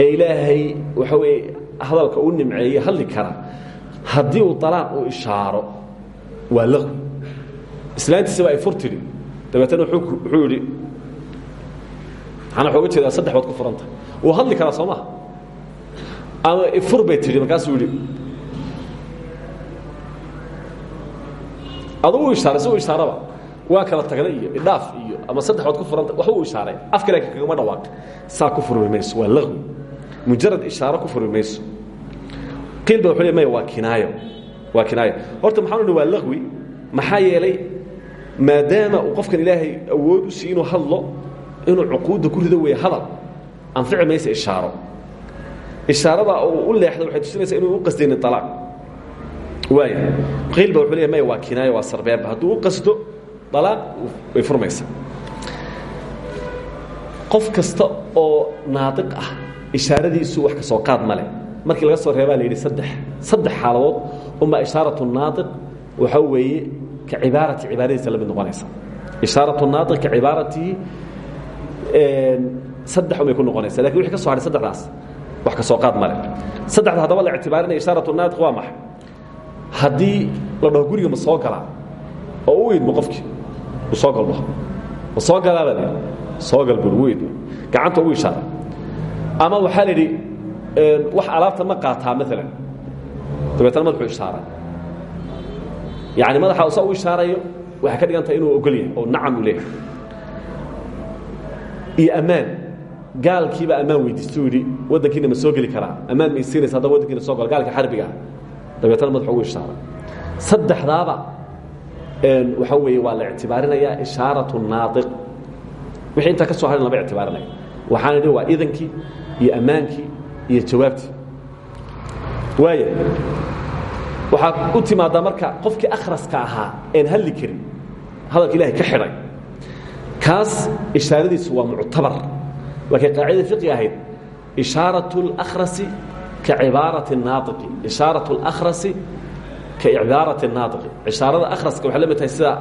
ee ilaahay waxa weye hadalka u nimceeye hadli kara. Haddii uu alaaq u ishaaro waa laqwi islaantiisaba ay fur tidhi dabeetana wuxuu yidhi maxaana xooga jeedaa saddex baad ku furanta. Wuu hadli karaa soo maha ama ifur bay tidhi markaasuu yidhi adu u ishaaray si u ishaaraba. Waa kala tagna iyo idhaaf iyo ama saddex baad ku furanta waxba u ishaaray afka laakiin kagama dhawaaq. Saa ku furmi mayso waa laqwi mujarad ishaaro ku furmi mayso. Qiil ba wuxuu le maya waa kinaayo waa kinaayo. Horta maxaan u dhi waa laqwi maxaa yeelay maadaama uu qofkan ilaahay awood u sii inuu hadlo inuu cuquudda ku rido weeye hadal anfici maysa ishaaro. Ishaarada uu u leexda waxay tusinaysaa inuu u qasdaynin alaaq waaya qiil ba wuxuu le maya waa kinaayo waa sarbeeba hadduu u qasdo alaaq way furmaysaa. Qof kasta oo naadiq ah ishaaradiisu wax ka soo qaad ma leh. Markii laga soo reebaa la yidhi saddex saddex xaaladood unbaa ishaaratu naadiq waxaa weeye ka cibaarati cibaaradiisa la mid noqonaysa. Ishaaratu naadiq ka cibaaratihi saddex unbay ku noqonaysa. Lakin wixii ka so hadhay saddexdaas wax ka soo qaad ma leh. Saddexda haddaba la ictibaarinaya ishaaratu naadiq waa maxay? Haddii la dhaho guriga ma soo galaa oo u idmo qofkii uu soo galbo ma soo galaabaa la soo gal bur u idmo gacanta ugu ishaara ama waxaa la idhi wax alaabta ma qaataa maalan dabeetana madaxuu ishaaray yani madaxa sa u ishaarayo waxay ka dhigan tahay inuu ogol yahay oo nacam uu leeyahay. Iyo ammaan gaalkiibaa ammaan weydiista u yidhi waddankiina ma soo geli karaa. Ammaan ma isiinaysa haddaba waddankiina soo galo gaalka xarbiga. Ah dabeetana madaxu ugu ishaaray saddexdaaba waxaa weeye waa la ictibaarinayaa ishaaratu naadiq wixii intaa ka soo haran lama ictibaarinaya waxaan idhi waa idankii iyo ammaankii iyo jawaabtii waaya waxaa u timaadaa marka qofkii akhraska ahaa een hadli karin hadalka ilahay ka xidhay kaas ishaaradiisu waa muctabar waa kay qaacida fiqi ahayd ishaaraة اlakhrasi ka cibaaraةi الnaaiqi ishaaraة اlakhrasi ka icdaarati naadiqi ishaarada akhraska waxay la mid tahay sida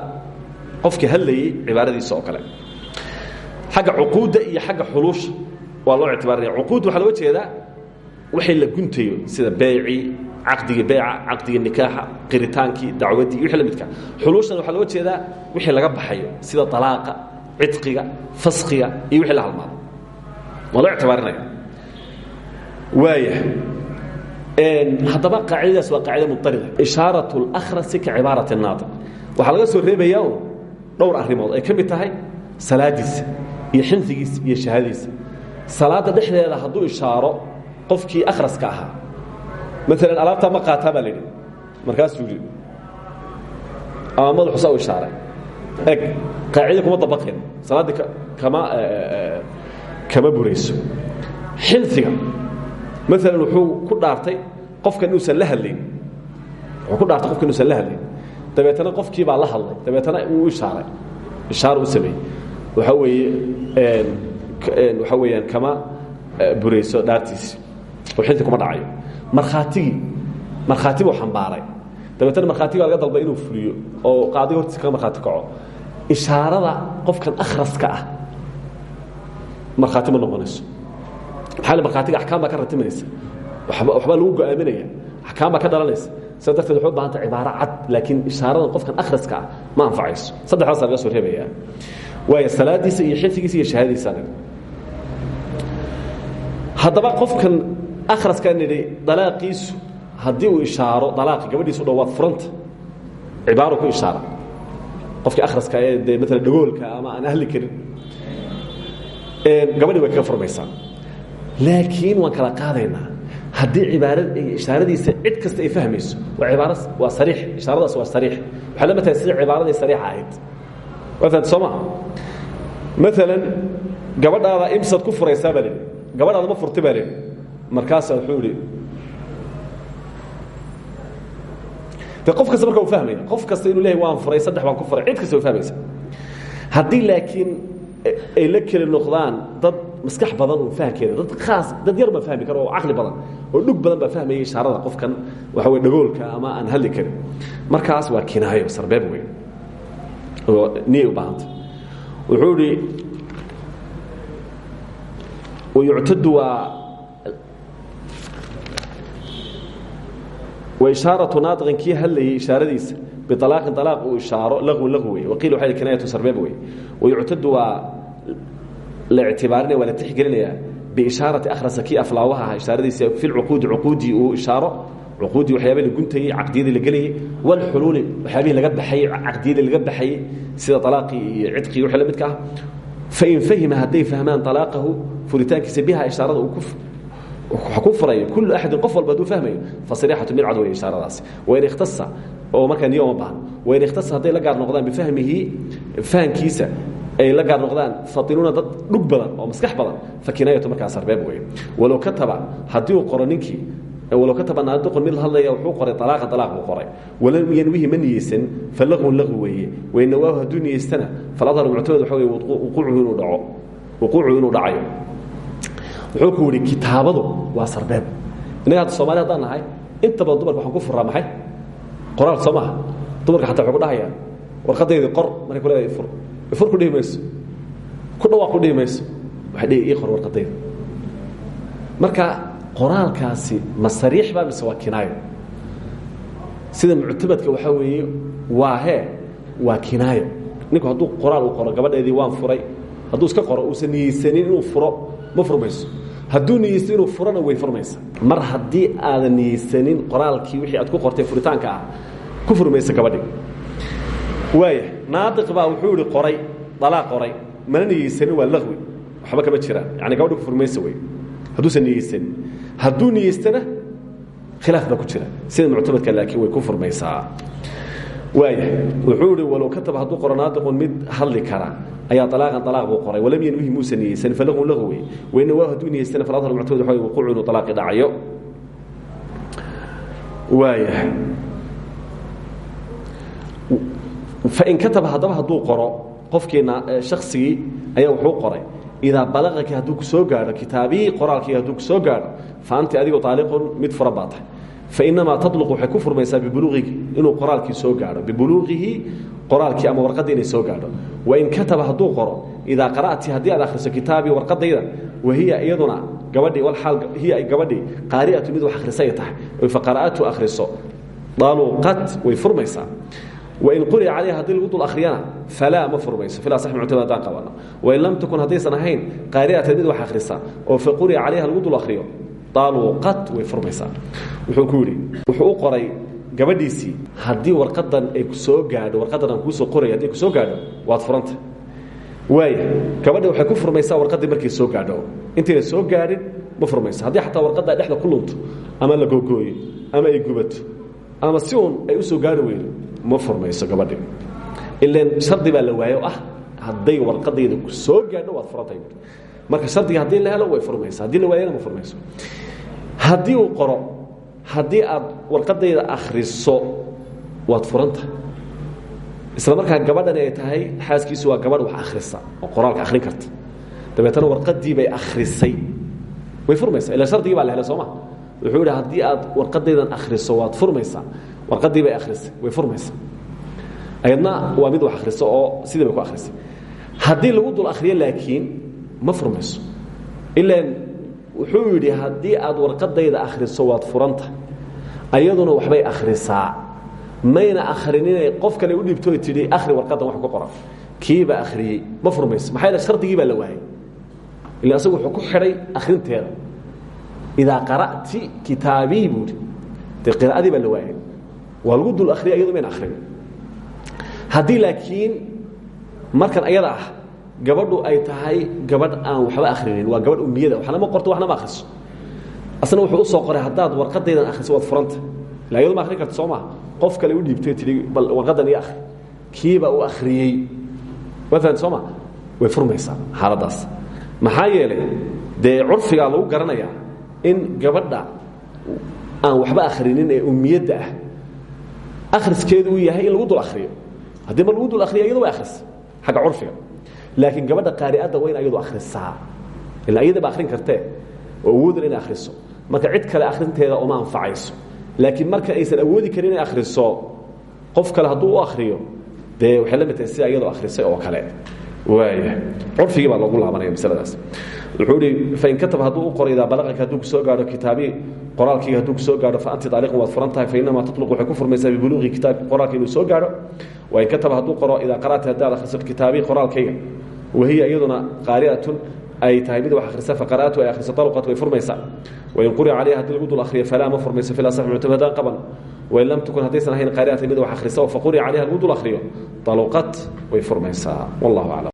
qofkii hadlayey cibaaradiisa oo kale xagga cuquudda iyo xagga xuluusha waa loo ictibaarinaya cuquud. Waxaa looga jeedaa waxay la guntayo sida beecii caqdigii beeca caqdigii nikaaxa qiritaankii dacwaddii iyo wixii la midka. Xuluushana waxaa looga jeedaa wixii laga baxayo sida dalaaqa cidqiga faskiga iyo wixii la halmaado. Waa loo ictibaarinaya waaya haddaba qaacidadaas waa qaacida mudarida ishaarat اlakhrasi ka cibaarati naadiq waxaa laga soo reebayaa un dhowr arrimood ay ka mid tahay salaadiisa iyo xinfigiisa iyo shahaadiisa salaadda dhexdeeda hadduu ishaaro qofkii akhraska ahaa. Maalan alaabtaa ma qaataa baa la yidhi. Markaasuu yidhi ama madaxusaa u ishaaray eg qaacida kuma dabaqeen salaaddii kama kama burayso. Xinfiga maalan wuxuu ku dhaartay qofkan inuusan la hadlayn wuxuu ku dhaartay qofkan inuusan la hadlayn dabeetana qofkii baa la hadlay. Dabeetana uu ishaaray ishaaro u sameeyey. Waxaa weeye waxaa weeyaan kama burayso dhaartiisi oo xinti kuma dhacayo. Markhaatigii markhaati buu xambaaray dabeetana markhaatigi baa laga dalbay inuu fuliyo oo qaadiga hortiisa kaga markhaati kaco. Ishaarada qofkan akhraska ah markhaati ma noqonayso. Maxaa markhaatiga axkaam baa ka ratimaysa. Waxbaa lagu go'aaminaya. Axkaam baa ka dhalanaysa. Sidaa darteed waxay u bahanta cibaaro cad laakiin ishaaradan qofkan akhraska ah ma anfacayso. Saddexdaasa laga soo reebaya. Waaya salaadiisa iyo xinfigiisa iyo shahaadadiisa haddaba qofkan akhraskaa nidhi dalaaqiisu haddii uu ishaaro dalaaqi gabadhiisu dhow waad furanta cibaaro ku ishaara. Qofkii akhraska ee dee maala dhagoolka ama aan ahli karin gabadhii way kaga furmaysaa. Laakiin waan kala qaadaynaa haddii ishaaradiisa cid kasta ay fahmayso waa sariix ishaaradaas waa sariix. Waxay la matahay sida cibaaradii sariixa ahayd. Waa fahamta soo maa maalan gabadhaada imsaad ku furaysaa baa lihi gabadhaada ma furtay baa markaasaa wuxuu idhi de qof kasta marka u fahmaya qof kasta inuu leeyahy waan furay saddex baan ku furay cid kasta way fahmaysa. Haddii laakiin ay la keli noqdaan dad maskax badan oo fahamkeeda dad khaas dad yar baa fahmi kara oo caqli badan oo dhug badan baa fahmaya ishaarada qofkan waxa wey dhagoolka ama aan hadli karin. Markaas waa kinaayo sarbeeb wey oo niyay u baahanta wuxuu idhi wayuctadu waa waishaaratu naadiqin kii hadlayay ishaaradiisa bialaaqin alaaq uu ishaaro lagwun lagw wey waqiil waa kinaayatu sarbeeb wey wayuctadu waa la ictibaarinaya waa la tixgelinayaa biishaarati akhrasa kii aflaawaha aha ishaaradiisa fi lcuquudi cuquudii uu ishaaro. Cuquudii waxyaabihii la guntayey caqdiyadii la gelayey walxuluuli waxyaabihii laga baxayey caqdiyadii laga baxayey sida alaaqii iyo cidqii wixii la midka ah fain fahima hadday fahmaan alaaqahu furitaankiisa biha ishaarada ku furayo kul axadin qof walba haduu fahmayo fasariixatu mid cad wey ishaaradaasi wain ikhtasa oo markaa niyo uma baahno wain ikhtasa hadday la gaar noqdaan bifahmihi fahamkiisa ay la gaar noqdaan fatinuuna dad dhug badan oo maskax badan fa kinaayatu markaa sarbeeb wey walow kataba haddii uu qoro ninkii walow kataba naadiqun mid la hadlaya wuxuu qoray alaaqan alaaq buu qoray. Walam yanwihi ma niyeysan falaqwun laqwi weeye. Waynawaahu hadduu niyeystana faladhar muctamad waxa wey wuquucuhu inuu dhaco. Wuquucuhu inuu dhacayo. Wuxuu ku yidhi kitaabadu waa sarbeeb. Innaga hadda soomali haddaan nahay inta badan dumarka waxaan ku furaa maxay? Qoraal soo maaha dumarka xataa waxay ku dhahayaan warqadaydi qor markay ku leedahay fur. Fur ku dhihi mayso. Ku dhawaaq ku dhihi mayso. Waxay dhihi ii qor warqadayda marka qoraalkaasi ma sariix baa mise waa kinaayo. Sida muctamadka waxaa weeye waa hee waa kinaayo. Ninku hadduu qoraal uu qoro gabadheedii waan furay. Hadduu iska qoro uusan niyeysanin inuu furo ma furmayso. Hadduu niyeysto inuu furona way furmaysa mar haddii aadan niyeysanin qoraalkii wixii aad ku qortay furitaanka ah ku furmaysa gabadhi waaya naadiq baa wuxuu ihi qoray dalaa qoray. Mana niyeysanin waa laqwi. Waxba kama jiraan. Yani gabadhi ku furmaysa wey hadduusan niyeysanin hadduu niyeystana khilaaf baa ku jira. Sida muctamadka laakiin way ku furmaysaa. Waaya wuxuu ihi walow kataba hadduu qoro naadiqun mid hadli kara. Ayaa alaaqan alaaq buu qoray. Walam yanwihi muusa niyeysan falaqun lahu wey wayna waa hadduu niyeystana faladhar muctamad waxa wuquucu inuu alaaqi dhacayo. Waaya fain kataba haddaba hadduu qoro qofkiina shaksigii ayaa wuxuu qoray idaa balaqaki hadduu ku soo gaadho kitaabii qoraalkii hadduu ku soo gaadho fa anti adigoo aaliqun mid fura baa tahay fainamaa taluq waxay ku furmaysaa bibuluuqihi inuu qoraalkii soo gaadho bibuluuqihi qoraalkii ama warqaddii inay soo gaadho wain kataba hadduu qoro idaa qara'ti haddii aad akhriso kitaabii warqadayda wahiya iyaduna gabadhii walaal hiya ay gabadhii qaari'atu mid wax akhrisay tahay oy faqara'atu akhriso daluqat way furmaysaa wain quri'a calayha haddii lagu dul akhriyana falaa ma furmayso filaa sax muctamad haddaan qabano wain lam takun haddaysan ahayn qaari'atan mid wax akhrisa oo fa quri'a calayha lagu dul akhriyo daluqat way warqadan ay ku soo gaadho warqadan aan kuusoo qoray hadday ku soo gaadho waad furanta waaya gabadha waxay ku furmaysaa warqaddii markay soo gaadho intayna soo gaadhin ma furmayso haddii xataa warqadda dhexda ku lunto ama la gogooyo ama ay gubato ama si uun ay u soo gaari weydo ma furmayso gabadhi. Ilan shardi baa la waayo ah hadday warqadayda ku soo gaadho waad furantay marka shardiga haddii la helo way furmaysa haddii la waayana ma furmayso. Haddii uu qoro haddii aad warqadayda akhriso waad furanta. Isla markaa gabadhani ay tahay xaaskiisu waa gabadh wax akhrisa oo qoraalka akhrin karta. Dabeetana warqadii bay akhrisay. Way furmaysaa ila shardigii baa la helay sooma wuxuu yidhi aad warqadaydan akhriso waad furmaysaa warqadii bay akhrisay way furmaysaa ayadna waa mid wax akhriso oo sidii ku akhrisay. Haddii lagu dul akhriyo laakiin ma furmayso. Ilaan wuxuu yidhi haddii aad warqadayda akhriso waad furanta ayaduna waxbay akhrisaa. Mayna akhrininay qof kale u dhibtooy tidhi akhri warqaddan wax ku qoran kiiba akhriyey ma furmayso. Maxaa yeele shardigii baa la waayey ila asagu wuxuu ku xidhay akhrinteeda. Idaa qara'ti kitaabii buuhi dee qiraa'adii la waayey waa lagu dul akhriya iyadu mayna akhrin haddii laakiin markan ayada ah gabadhu ay tahay gabadh aan waxba akhrinin waa gabadh umiyada waxna ma qorto waxna ma akhriso asna wuxuu u soo qoray haddaad warqadaydan akhriso waad furanta. Ila iyadu ma akhrin karta qof kale u dhiibtay tii bal warqadan io akhri. Kiiba u akhriyey. Fahamta soo way furmaysaa xaaladdaas maxaa yeelay dee curfigaa lagu garanayaa in gabadha aan waxba akhrinin ee umiyadda ah akhriskeedu yahay in lagu dul akhriyo. Haddii ma lagu dul akhriya iyadu way akhrisa xagga curfiga. Laakiin gabadha qaari'adda waa in ayadu akhrisaa. Ila iyada ba akhrin kartee oo awoodan inay akhriso. Marka cid kale akhrinteeda uma anfacayso. Laakiin marka aysan awoodi karin inay akhriso qof kale hadduu u akhriyo dee waxay la mid tahay sida iyadoo akhrisay oo kale. Waaya curfigii baa loogu laabanaya masaladaas wuxuu ihi fain kataba hadduu u qoro idaa balaqaka hadduu ku soo gaadho kitaabii qoraalkayga hadduu ku soo gaadho fa anti daaliqun waad furan tahay fainamaa tatluq waxay ku furmaysaa bibuluuqi kitaabki qoraalka inuu soo gaadho. Wain kataba hadduu qoro idaa qara'ta haddaad akhriso kitaabii qoraalkayga wahiya iyaduna qaari'atun ay tahay mid wax akhrisa faqara'atu ay akhriso taluqat way furmaysaa. Wain quri'a calayha haddii lagu dul akhriyo falaa ma furmayso fil asax muctamad haddaan qaban wain lam tukun haddaysan ahayn qaari'atan mid wax akhrisa oo faquri'a calayha lagu dul akhriyo taluqat way furmaysaa. Wallahu aclam